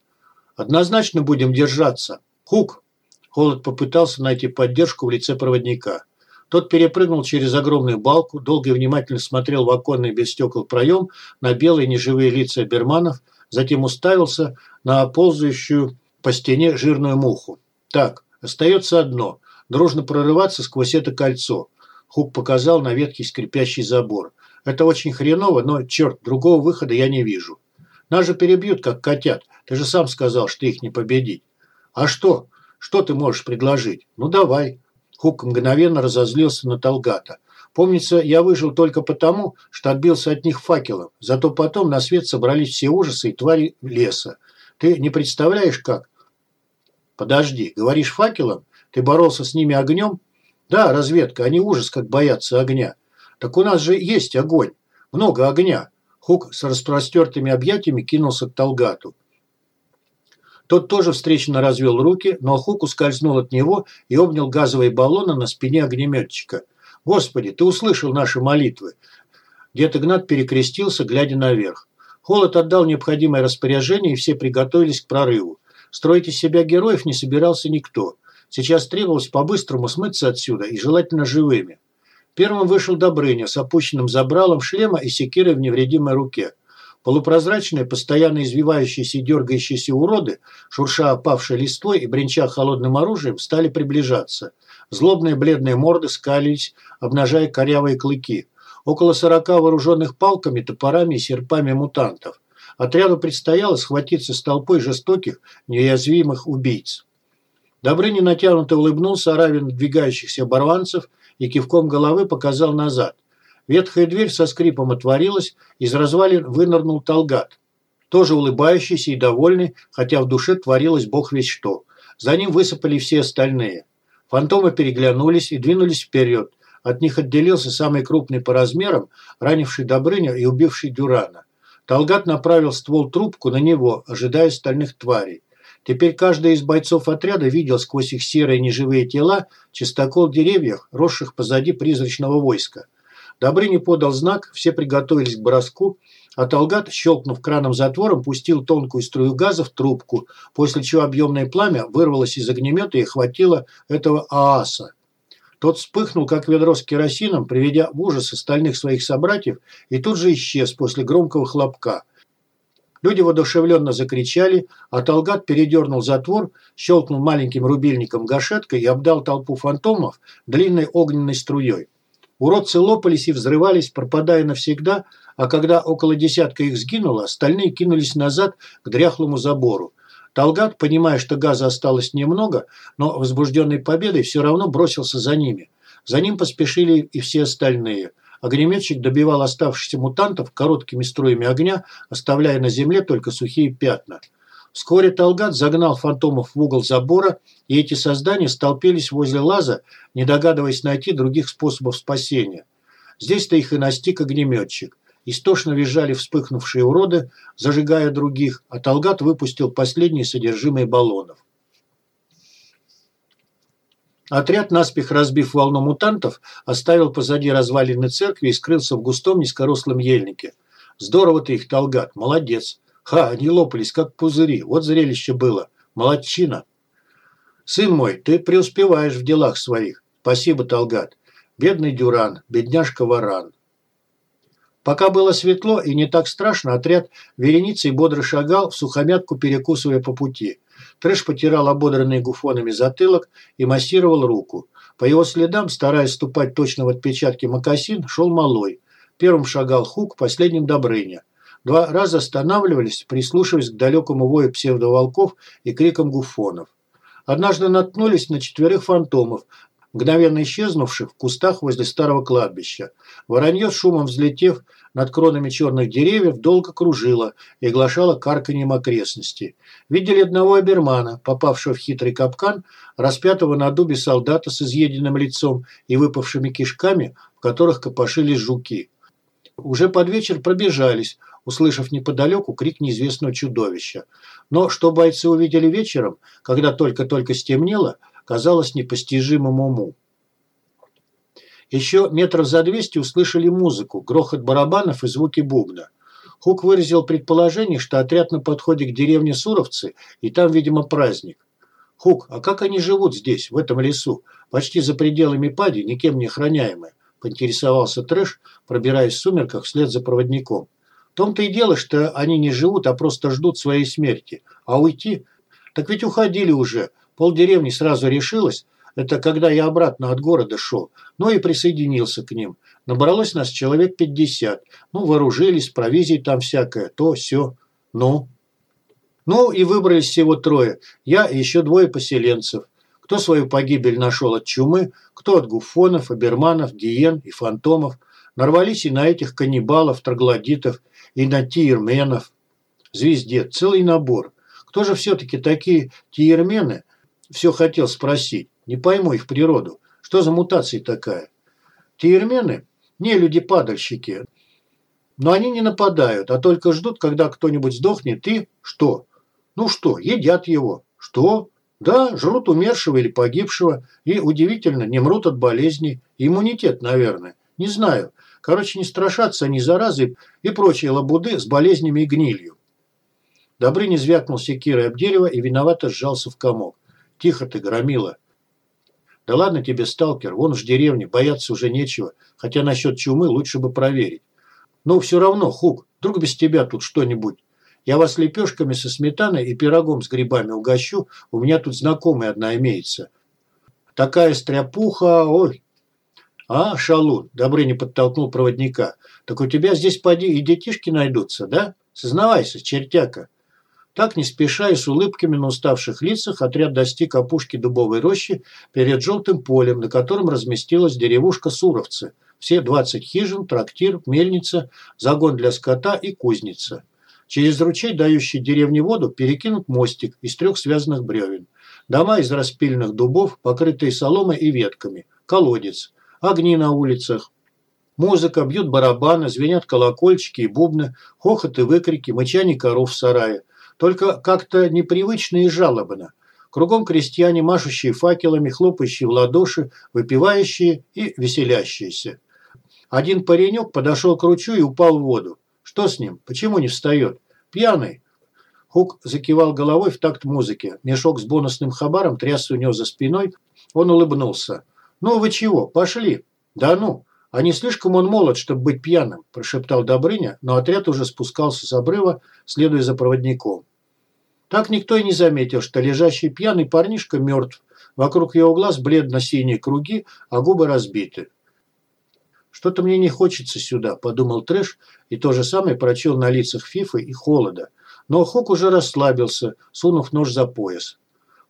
Однозначно будем держаться. Хук!» Холод попытался найти поддержку в лице проводника. Тот перепрыгнул через огромную балку, долго и внимательно смотрел в оконный без стекол проем на белые неживые лица берманов, затем уставился на ползающую по стене жирную муху. «Так, остается одно – дружно прорываться сквозь это кольцо». Хук показал на ветхий скрипящий забор. Это очень хреново, но, черт, другого выхода я не вижу. Нас же перебьют, как котят. Ты же сам сказал, что их не победить. А что? Что ты можешь предложить? Ну, давай. Хук мгновенно разозлился на Талгата. Помнится, я выжил только потому, что отбился от них факелом. Зато потом на свет собрались все ужасы и твари леса. Ты не представляешь, как? Подожди, говоришь факелом? Ты боролся с ними огнем? Да, разведка, они ужас, как боятся огня. Так у нас же есть огонь. Много огня. Хук с распростертыми объятиями кинулся к Талгату. Тот тоже встречно развел руки, но Хук ускользнул от него и обнял газовые баллоны на спине огнеметчика. «Господи, ты услышал наши молитвы!» Дед Игнат перекрестился, глядя наверх. Холод отдал необходимое распоряжение, и все приготовились к прорыву. Строить из себя героев не собирался никто. Сейчас требовалось по-быстрому смыться отсюда, и желательно живыми. Первым вышел Добрыня с опущенным забралом шлема и секирой в невредимой руке. Полупрозрачные, постоянно извивающиеся и дергающиеся уроды, шурша опавшей листвой и бренча холодным оружием, стали приближаться. Злобные бледные морды скалились, обнажая корявые клыки. Около сорока вооруженных палками, топорами и серпами мутантов. Отряду предстояло схватиться с толпой жестоких, неуязвимых убийц. Добрыня натянуто улыбнулся Аравин двигающихся оборванцев и кивком головы показал назад. Ветхая дверь со скрипом отворилась, из развалин вынырнул Талгат. Тоже улыбающийся и довольный, хотя в душе творилось бог весь что. За ним высыпали все остальные. Фантомы переглянулись и двинулись вперед. От них отделился самый крупный по размерам, ранивший Добрыню и убивший Дюрана. Талгат направил ствол трубку на него, ожидая остальных тварей. Теперь каждый из бойцов отряда видел сквозь их серые неживые тела чистокол деревьев, росших позади призрачного войска. Добрыня подал знак, все приготовились к броску, а Талгат, щелкнув краном затвором, пустил тонкую струю газа в трубку, после чего объемное пламя вырвалось из огнемета и охватило этого ааса. Тот вспыхнул, как ведро с керосином, приведя в ужас остальных своих собратьев, и тут же исчез после громкого хлопка. Люди воодушевленно закричали, а Талгат передернул затвор, щелкнул маленьким рубильником гашеткой и обдал толпу фантомов длинной огненной струей. Уродцы лопались и взрывались, пропадая навсегда, а когда около десятка их сгинуло, остальные кинулись назад к дряхлому забору. Талгат, понимая, что газа осталось немного, но возбужденной победой, все равно бросился за ними. За ним поспешили и все остальные. Огнеметчик добивал оставшихся мутантов короткими струями огня, оставляя на земле только сухие пятна. Вскоре Талгат загнал фантомов в угол забора, и эти создания столпились возле лаза, не догадываясь найти других способов спасения. Здесь-то их и настиг огнеметчик. Истошно визжали вспыхнувшие уроды, зажигая других, а Талгат выпустил последние содержимые баллонов. Отряд, наспех разбив волну мутантов, оставил позади развалины церкви и скрылся в густом низкорослом ельнике. Здорово ты их, Талгат, молодец. Ха, они лопались, как пузыри. Вот зрелище было. Молодчина. Сын мой, ты преуспеваешь в делах своих. Спасибо, Талгат. Бедный Дюран, бедняжка Варан. Пока было светло и не так страшно, отряд вереницей бодро шагал, в сухомятку перекусывая по пути. Трэш потирал ободранный гуфонами затылок и массировал руку. По его следам, стараясь ступать точно в отпечатки мокасин, шел малой. Первым шагал Хук, последним Добрыня. Два раза останавливались, прислушиваясь к далекому вою псевдоволков и крикам гуфонов. Однажды наткнулись на четверых фантомов, мгновенно исчезнувших в кустах возле старого кладбища. Воронье шумом взлетев над кронами черных деревьев, долго кружило и оглашало карканьем окрестности. Видели одного обермана, попавшего в хитрый капкан, распятого на дубе солдата с изъеденным лицом и выпавшими кишками, в которых копошились жуки. Уже под вечер пробежались, услышав неподалеку крик неизвестного чудовища. Но что бойцы увидели вечером, когда только-только стемнело, казалось непостижимым уму. Еще метров за двести услышали музыку, грохот барабанов и звуки бубна. Хук выразил предположение, что отряд на подходе к деревне Суровцы, и там, видимо, праздник. «Хук, а как они живут здесь, в этом лесу, почти за пределами пади, никем не охраняемые?» – поинтересовался Трэш, пробираясь в сумерках вслед за проводником. В том-то и дело, что они не живут, а просто ждут своей смерти. А уйти? Так ведь уходили уже, Полдеревни сразу решилось, это когда я обратно от города шел, ну и присоединился к ним. Набралось нас человек пятьдесят. Ну, вооружились, провизии там всякое, то, все. Ну? Ну и выбрались всего трое. Я и еще двое поселенцев. Кто свою погибель нашел от чумы, кто от гуфонов, аберманов, гиен и фантомов. Нарвались и на этих каннибалов, троглодитов, и на тиерменов. Звездет, целый набор. Кто же все-таки такие тиермены? Все хотел спросить. Не пойму их природу. Что за мутация такая? Тиермены – не люди-падальщики. Но они не нападают, а только ждут, когда кто-нибудь сдохнет и что? Ну что, едят его. Что? Да, жрут умершего или погибшего и, удивительно, не мрут от болезней. Иммунитет, наверное. Не знаю. Короче, не страшатся они заразы и прочие лабуды с болезнями и гнилью. Добрыня звякнул секирой об дерево и виновато сжался в комок. «Тихо ты, громила!» «Да ладно тебе, сталкер, вон в деревне, бояться уже нечего, хотя насчет чумы лучше бы проверить. Но все равно, Хук, вдруг без тебя тут что-нибудь. Я вас лепешками со сметаной и пирогом с грибами угощу, у меня тут знакомая одна имеется. Такая стряпуха, ой!» «А, шалун!» – Добрыня подтолкнул проводника. «Так у тебя здесь, поди, и детишки найдутся, да? Сознавайся, чертяка!» Так, не спеша и с улыбками на уставших лицах, отряд достиг опушки дубовой рощи перед желтым полем, на котором разместилась деревушка Суровцы. Все 20 хижин, трактир, мельница, загон для скота и кузница. Через ручей, дающий деревне воду, перекинут мостик из трех связанных бревен. Дома из распильных дубов, покрытые соломой и ветками. Колодец. Огни на улицах. Музыка, бьют барабаны, звенят колокольчики и бубны, хохот и выкрики, мычание коров в сарае. Только как-то непривычно и жалобно. Кругом крестьяне, машущие факелами, хлопающие в ладоши, выпивающие и веселящиеся. Один паренек подошел к ручью и упал в воду. Что с ним? Почему не встает? Пьяный. Хук закивал головой в такт музыки. Мешок с бонусным хабаром трясся у него за спиной. Он улыбнулся. «Ну вы чего? Пошли!» «Да ну! А не слишком он молод, чтобы быть пьяным», – прошептал Добрыня, но отряд уже спускался с обрыва, следуя за проводником. Так никто и не заметил, что лежащий пьяный парнишка мертв. Вокруг его глаз бледно-синие круги, а губы разбиты. «Что-то мне не хочется сюда», – подумал Трэш, и то же самое прочел на лицах Фифы и Холода. Но Хук уже расслабился, сунув нож за пояс.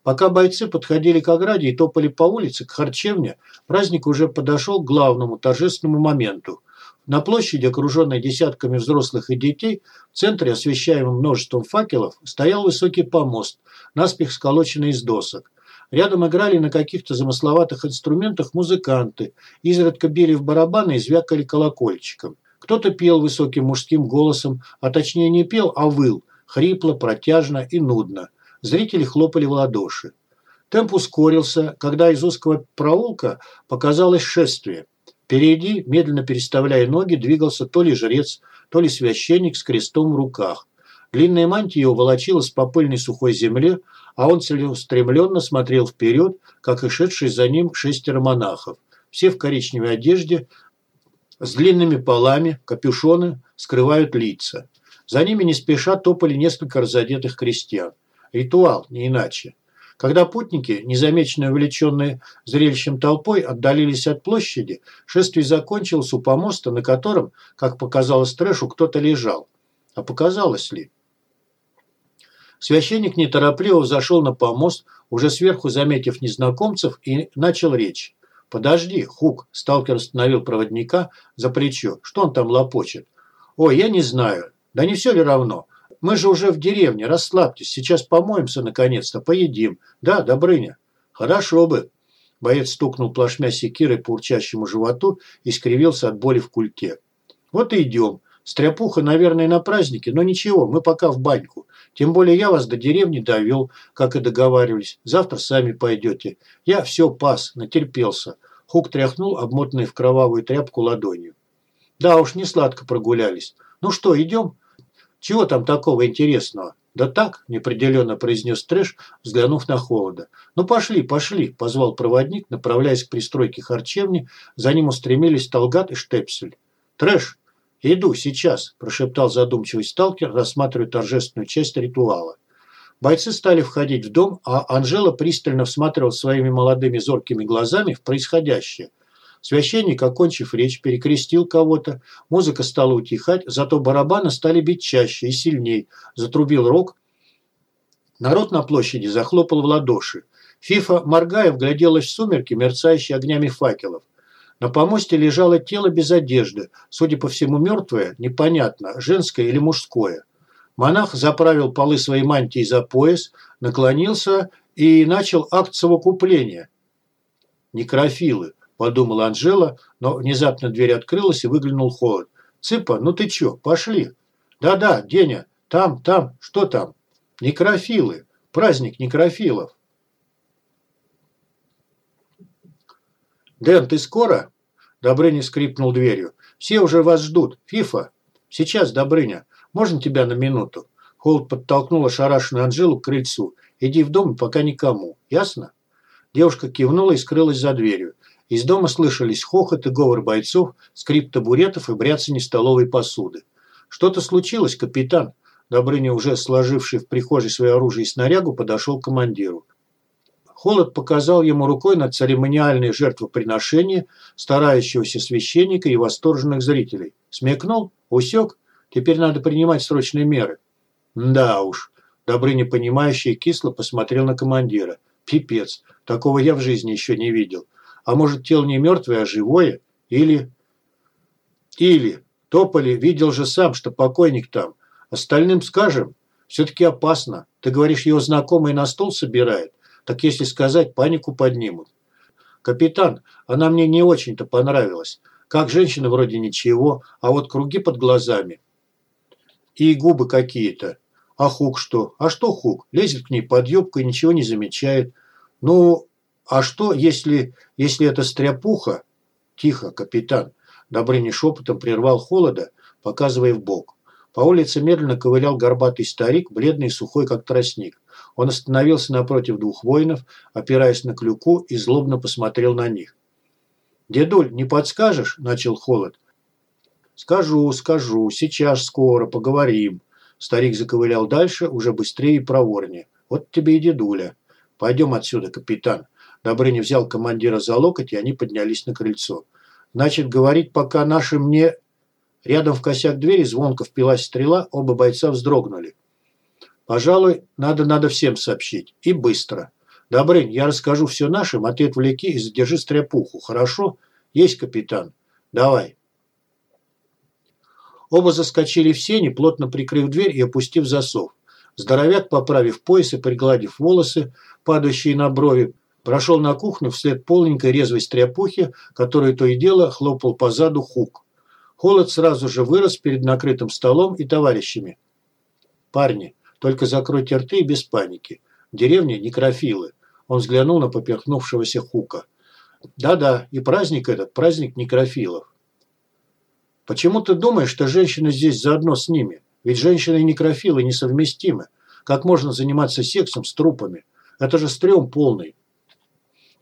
Пока бойцы подходили к ограде и топали по улице, к харчевне, праздник уже подошел к главному торжественному моменту – на площади, окруженной десятками взрослых и детей, в центре, освещаемом множеством факелов, стоял высокий помост, наспех сколоченный из досок. Рядом играли на каких-то замысловатых инструментах музыканты, изредка били в барабаны и звякали колокольчиком. Кто-то пел высоким мужским голосом, а точнее не пел, а выл, хрипло, протяжно и нудно. Зрители хлопали в ладоши. Темп ускорился, когда из узкого проулка показалось шествие – Впереди, медленно переставляя ноги, двигался то ли жрец, то ли священник с крестом в руках. Длинная мантия его волочилась по пыльной сухой земле, а он целеустремленно смотрел вперед, как и шедшие за ним шестеро монахов. Все в коричневой одежде, с длинными полами, капюшоны скрывают лица. За ними не спеша топали несколько разодетых крестьян. Ритуал, не иначе. Когда путники, незамеченно увлеченные зрелищем толпой, отдалились от площади, шествие закончилось у помоста, на котором, как показалось Трэшу, кто-то лежал. А показалось ли? Священник неторопливо зашел на помост, уже сверху заметив незнакомцев, и начал речь. «Подожди, Хук!» – сталкер остановил проводника за плечо. «Что он там лопочет?» «Ой, я не знаю. Да не все ли равно? Мы же уже в деревне, расслабьтесь, сейчас помоемся наконец-то, поедим. Да, Добрыня? Хорошо бы. Боец стукнул плашмя секирой по урчащему животу и скривился от боли в культе. Вот и идем. Стряпуха, наверное, на празднике, но ничего, мы пока в баньку. Тем более я вас до деревни довел, как и договаривались. Завтра сами пойдете. Я все пас, натерпелся. Хук тряхнул, обмотанный в кровавую тряпку ладонью. Да уж, не сладко прогулялись. Ну что, идем? Чего там такого интересного? Да так, неопределенно произнес Трэш, взглянув на Холода. Ну пошли, пошли, позвал проводник, направляясь к пристройке харчевни. За ним устремились Талгат и Штепсель. Трэш, иду, сейчас, прошептал задумчивый сталкер, рассматривая торжественную часть ритуала. Бойцы стали входить в дом, а Анжела пристально всматривал своими молодыми зоркими глазами в происходящее. Священник, окончив речь, перекрестил кого-то, музыка стала утихать, зато барабаны стали бить чаще и сильней, затрубил рог. Народ на площади захлопал в ладоши. Фифа, моргая, вгляделась в сумерки, мерцающие огнями факелов. На помосте лежало тело без одежды, судя по всему мертвое, непонятно, женское или мужское. Монах заправил полы своей мантии за пояс, наклонился и начал акт совокупления. «Некрофилы», – подумала Анжела, но внезапно дверь открылась и выглянул холод. «Цыпа, ну ты чё, пошли?» «Да-да, Деня, там, там, что там?» «Некрофилы, праздник некрофилов». «Дэн, ты скоро?» Добрыня скрипнул дверью. «Все уже вас ждут. Фифа!» «Сейчас, Добрыня. Можно тебя на минуту?» Холод подтолкнул ошарашенную Анжелу к крыльцу. «Иди в дом, пока никому. Ясно?» Девушка кивнула и скрылась за дверью. Из дома слышались хохот и говор бойцов, скрип табуретов и бряцание столовой посуды. «Что-то случилось, капитан?» Добрыня, уже сложивший в прихожей свое оружие и снарягу, подошел к командиру. Холод показал ему рукой на церемониальное жертвоприношение старающегося священника и восторженных зрителей. Смекнул? Усек? Теперь надо принимать срочные меры. Да уж. Добрыня, понимающий, кисло посмотрел на командира. Пипец. Такого я в жизни еще не видел. А может, тело не мертвое, а живое? Или... Или... Тополи видел же сам, что покойник там. Остальным скажем? Все-таки опасно. Ты говоришь, его знакомый на стол собирает? Так если сказать, панику поднимут. Капитан, она мне не очень-то понравилась. Как женщина вроде ничего, а вот круги под глазами. И губы какие-то. А Хук что? А что Хук? Лезет к ней под юбку и ничего не замечает. Ну, а что, если, если это стряпуха? Тихо, капитан. Добрыня шепотом прервал холода, показывая в бок. По улице медленно ковылял горбатый старик, бледный и сухой, как тростник. Он остановился напротив двух воинов, опираясь на клюку, и злобно посмотрел на них. «Дедуль, не подскажешь?» – начал Холод. «Скажу, скажу. Сейчас, скоро, поговорим». Старик заковылял дальше, уже быстрее и проворнее. «Вот тебе и дедуля. Пойдем отсюда, капитан». Добрыня взял командира за локоть, и они поднялись на крыльцо. «Значит, говорить пока нашим не...» Рядом в косяк двери звонко впилась стрела, оба бойца вздрогнули. Пожалуй, надо, надо всем сообщить. И быстро. Добрынь, я расскажу все нашим, а ты отвлеки и задержи стряпуху. Хорошо? Есть, капитан. Давай. Оба заскочили в сени, плотно прикрыв дверь и опустив засов. Здоровяк, поправив пояс и пригладив волосы, падающие на брови, прошел на кухню вслед полненькой резвой стряпухи, которую то и дело хлопал по заду хук. Холод сразу же вырос перед накрытым столом и товарищами. «Парни, только закройте рты и без паники. В деревне некрофилы. Он взглянул на поперхнувшегося Хука. Да-да, и праздник этот, праздник некрофилов. Почему ты думаешь, что женщины здесь заодно с ними? Ведь женщины и некрофилы несовместимы. Как можно заниматься сексом с трупами? Это же стрём полный.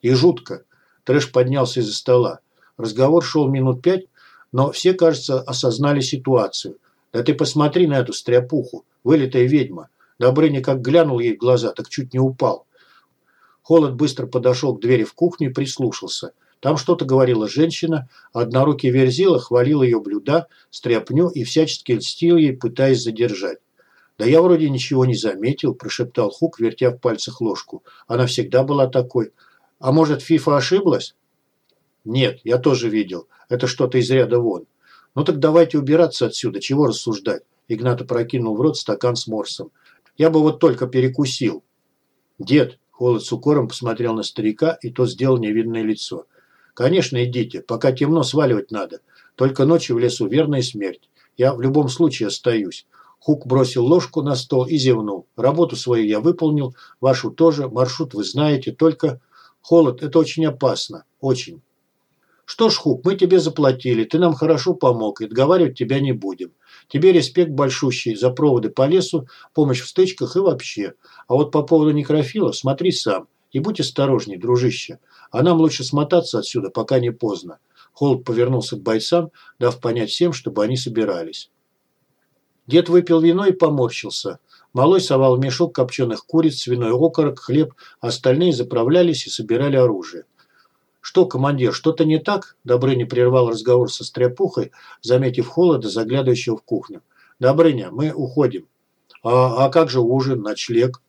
И жутко. Трэш поднялся из-за стола. Разговор шел минут пять, но все, кажется, осознали ситуацию. Да ты посмотри на эту стряпуху. Вылитая ведьма. Добрыня как глянул ей в глаза, так чуть не упал. Холод быстро подошел к двери в кухню и прислушался. Там что-то говорила женщина, однорукий Верзила хвалил ее блюда, стряпню и всячески льстил ей, пытаясь задержать. «Да я вроде ничего не заметил», – прошептал Хук, вертя в пальцах ложку. «Она всегда была такой. А может, Фифа ошиблась?» «Нет, я тоже видел. Это что-то из ряда вон. Ну так давайте убираться отсюда, чего рассуждать. Игната прокинул в рот стакан с морсом. «Я бы вот только перекусил». «Дед», – Холод с укором посмотрел на старика, и тот сделал невинное лицо. «Конечно, идите. Пока темно, сваливать надо. Только ночью в лесу верная смерть. Я в любом случае остаюсь». Хук бросил ложку на стол и зевнул. «Работу свою я выполнил, вашу тоже, маршрут вы знаете, только...» «Холод – это очень опасно. Очень». «Что ж, Хук, мы тебе заплатили, ты нам хорошо помог, и отговаривать тебя не будем. Тебе респект большущий за проводы по лесу, помощь в стычках и вообще. А вот по поводу некрофилов смотри сам. И будь осторожней, дружище. А нам лучше смотаться отсюда, пока не поздно. Холод повернулся к бойцам, дав понять всем, чтобы они собирались. Дед выпил вино и поморщился. Малой совал в мешок копченых куриц, свиной окорок, хлеб, остальные заправлялись и собирали оружие. «Что, командир, что-то не так?» Добрыня прервал разговор со стряпухой, заметив холода, заглядывающего в кухню. «Добрыня, мы уходим». «А, а как же ужин, ночлег?»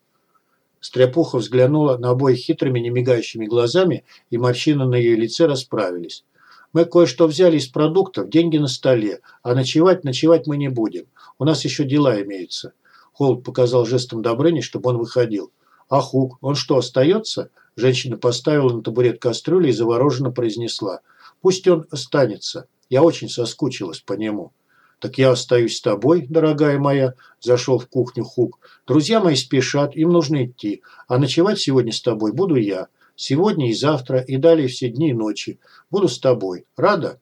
Стряпуха взглянула на обоих хитрыми, немигающими глазами, и морщины на ее лице расправились. «Мы кое-что взяли из продуктов, деньги на столе, а ночевать, ночевать мы не будем. У нас еще дела имеются». Холод показал жестом Добрыни, чтобы он выходил. «А Хук, он что, остается?» Женщина поставила на табурет кастрюлю и завороженно произнесла. «Пусть он останется. Я очень соскучилась по нему». «Так я остаюсь с тобой, дорогая моя», – зашел в кухню Хук. «Друзья мои спешат, им нужно идти, а ночевать сегодня с тобой буду я. Сегодня и завтра, и далее все дни и ночи. Буду с тобой. Рада?»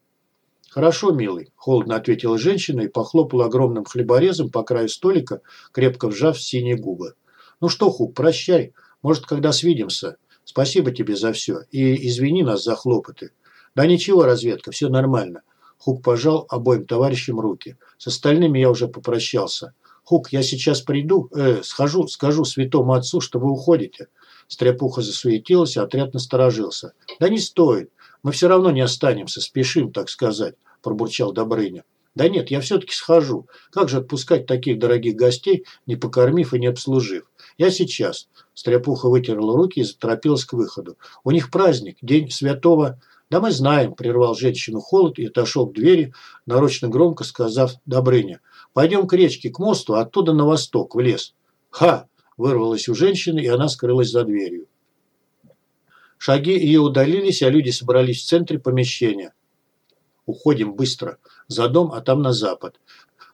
«Хорошо, милый», – холодно ответила женщина и похлопала огромным хлеборезом по краю столика, крепко вжав синие губы. «Ну что, Хук, прощай. Может, когда свидимся. Спасибо тебе за все. И извини нас за хлопоты». «Да ничего, разведка, все нормально. Хук пожал обоим товарищам руки. С остальными я уже попрощался. «Хук, я сейчас приду, э, схожу, скажу святому отцу, что вы уходите». Стряпуха засуетилась, отряд насторожился. «Да не стоит. Мы все равно не останемся, спешим, так сказать», – пробурчал Добрыня. «Да нет, я все-таки схожу. Как же отпускать таких дорогих гостей, не покормив и не обслужив? Я сейчас». Стряпуха вытерла руки и заторопилась к выходу. «У них праздник, день святого...» «Да мы знаем», – прервал женщину холод и отошел к двери, нарочно громко сказав Добрыня. «Пойдем к речке, к мосту, оттуда на восток, в лес». «Ха!» – вырвалась у женщины, и она скрылась за дверью. Шаги ее удалились, а люди собрались в центре помещения. «Уходим быстро. За дом, а там на запад.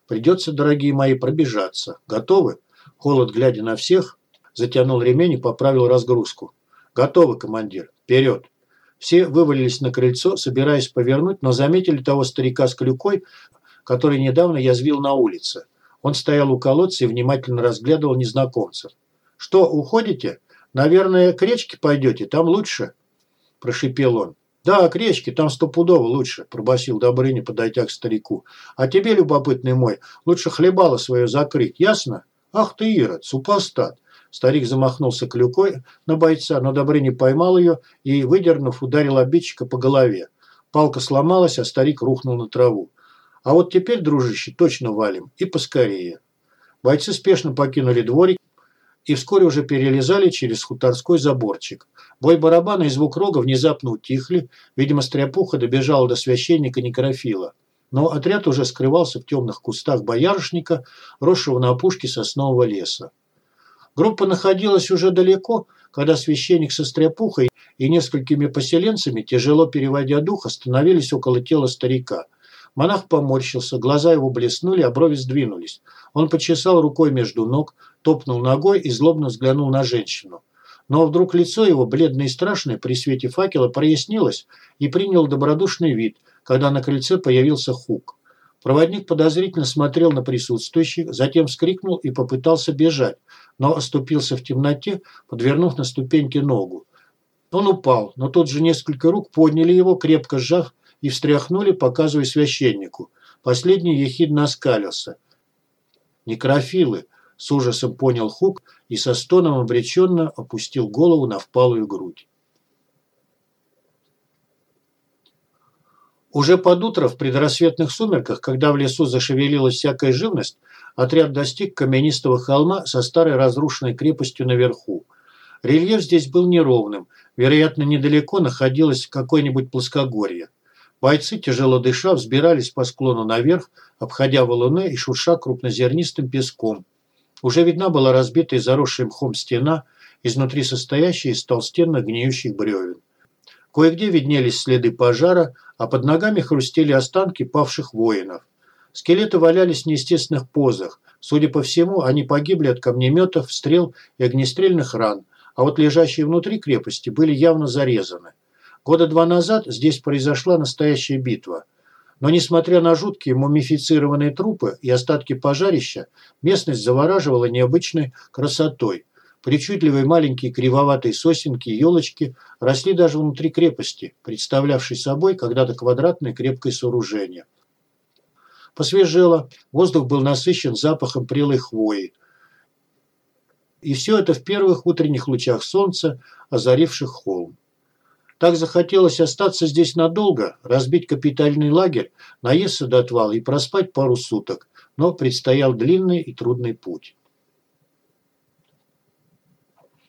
Придется, дорогие мои, пробежаться. Готовы?» Холод, глядя на всех, затянул ремень и поправил разгрузку. «Готовы, командир. Вперед!» Все вывалились на крыльцо, собираясь повернуть, но заметили того старика с клюкой, который недавно язвил на улице. Он стоял у колодца и внимательно разглядывал незнакомцев. «Что, уходите? Наверное, к речке пойдете, там лучше?» – прошипел он. «Да, к речке, там стопудово лучше», – пробасил Добрыня, подойдя к старику. «А тебе, любопытный мой, лучше хлебало свое закрыть, ясно? Ах ты, Ирод, супостат! Старик замахнулся клюкой на бойца, но Добрыня поймал ее и, выдернув, ударил обидчика по голове. Палка сломалась, а старик рухнул на траву. «А вот теперь, дружище, точно валим. И поскорее». Бойцы спешно покинули дворик и вскоре уже перелезали через хуторской заборчик. Бой барабана и звук рога внезапно утихли. Видимо, стряпуха добежала до священника Некрофила. Но отряд уже скрывался в темных кустах боярышника, росшего на опушке соснового леса. Группа находилась уже далеко, когда священник со стряпухой и несколькими поселенцами, тяжело переводя дух, остановились около тела старика. Монах поморщился, глаза его блеснули, а брови сдвинулись. Он почесал рукой между ног, топнул ногой и злобно взглянул на женщину. Но вдруг лицо его, бледное и страшное, при свете факела прояснилось и принял добродушный вид, когда на крыльце появился Хук. Проводник подозрительно смотрел на присутствующих, затем вскрикнул и попытался бежать, но оступился в темноте, подвернув на ступеньке ногу. Он упал, но тут же несколько рук подняли его, крепко сжав, и встряхнули, показывая священнику. Последний ехидно оскалился. «Некрофилы!» – с ужасом понял Хук и со стоном обреченно опустил голову на впалую грудь. Уже под утро в предрассветных сумерках, когда в лесу зашевелилась всякая живность, отряд достиг каменистого холма со старой разрушенной крепостью наверху. Рельеф здесь был неровным, вероятно, недалеко находилось какое-нибудь плоскогорье. Бойцы, тяжело дыша, взбирались по склону наверх, обходя валуны и шурша крупнозернистым песком. Уже видна была разбитая заросшая мхом стена, изнутри состоящая из толстенных гниющих бревен. Кое-где виднелись следы пожара, а под ногами хрустели останки павших воинов. Скелеты валялись в неестественных позах. Судя по всему, они погибли от камнеметов, стрел и огнестрельных ран, а вот лежащие внутри крепости были явно зарезаны. Года два назад здесь произошла настоящая битва. Но несмотря на жуткие мумифицированные трупы и остатки пожарища, местность завораживала необычной красотой – Причудливые маленькие кривоватые сосенки и елочки росли даже внутри крепости, представлявшей собой когда-то квадратное крепкое сооружение. Посвежело, воздух был насыщен запахом прелой хвои. И все это в первых утренних лучах солнца, озаривших холм. Так захотелось остаться здесь надолго, разбить капитальный лагерь, наесться до отвала и проспать пару суток, но предстоял длинный и трудный путь.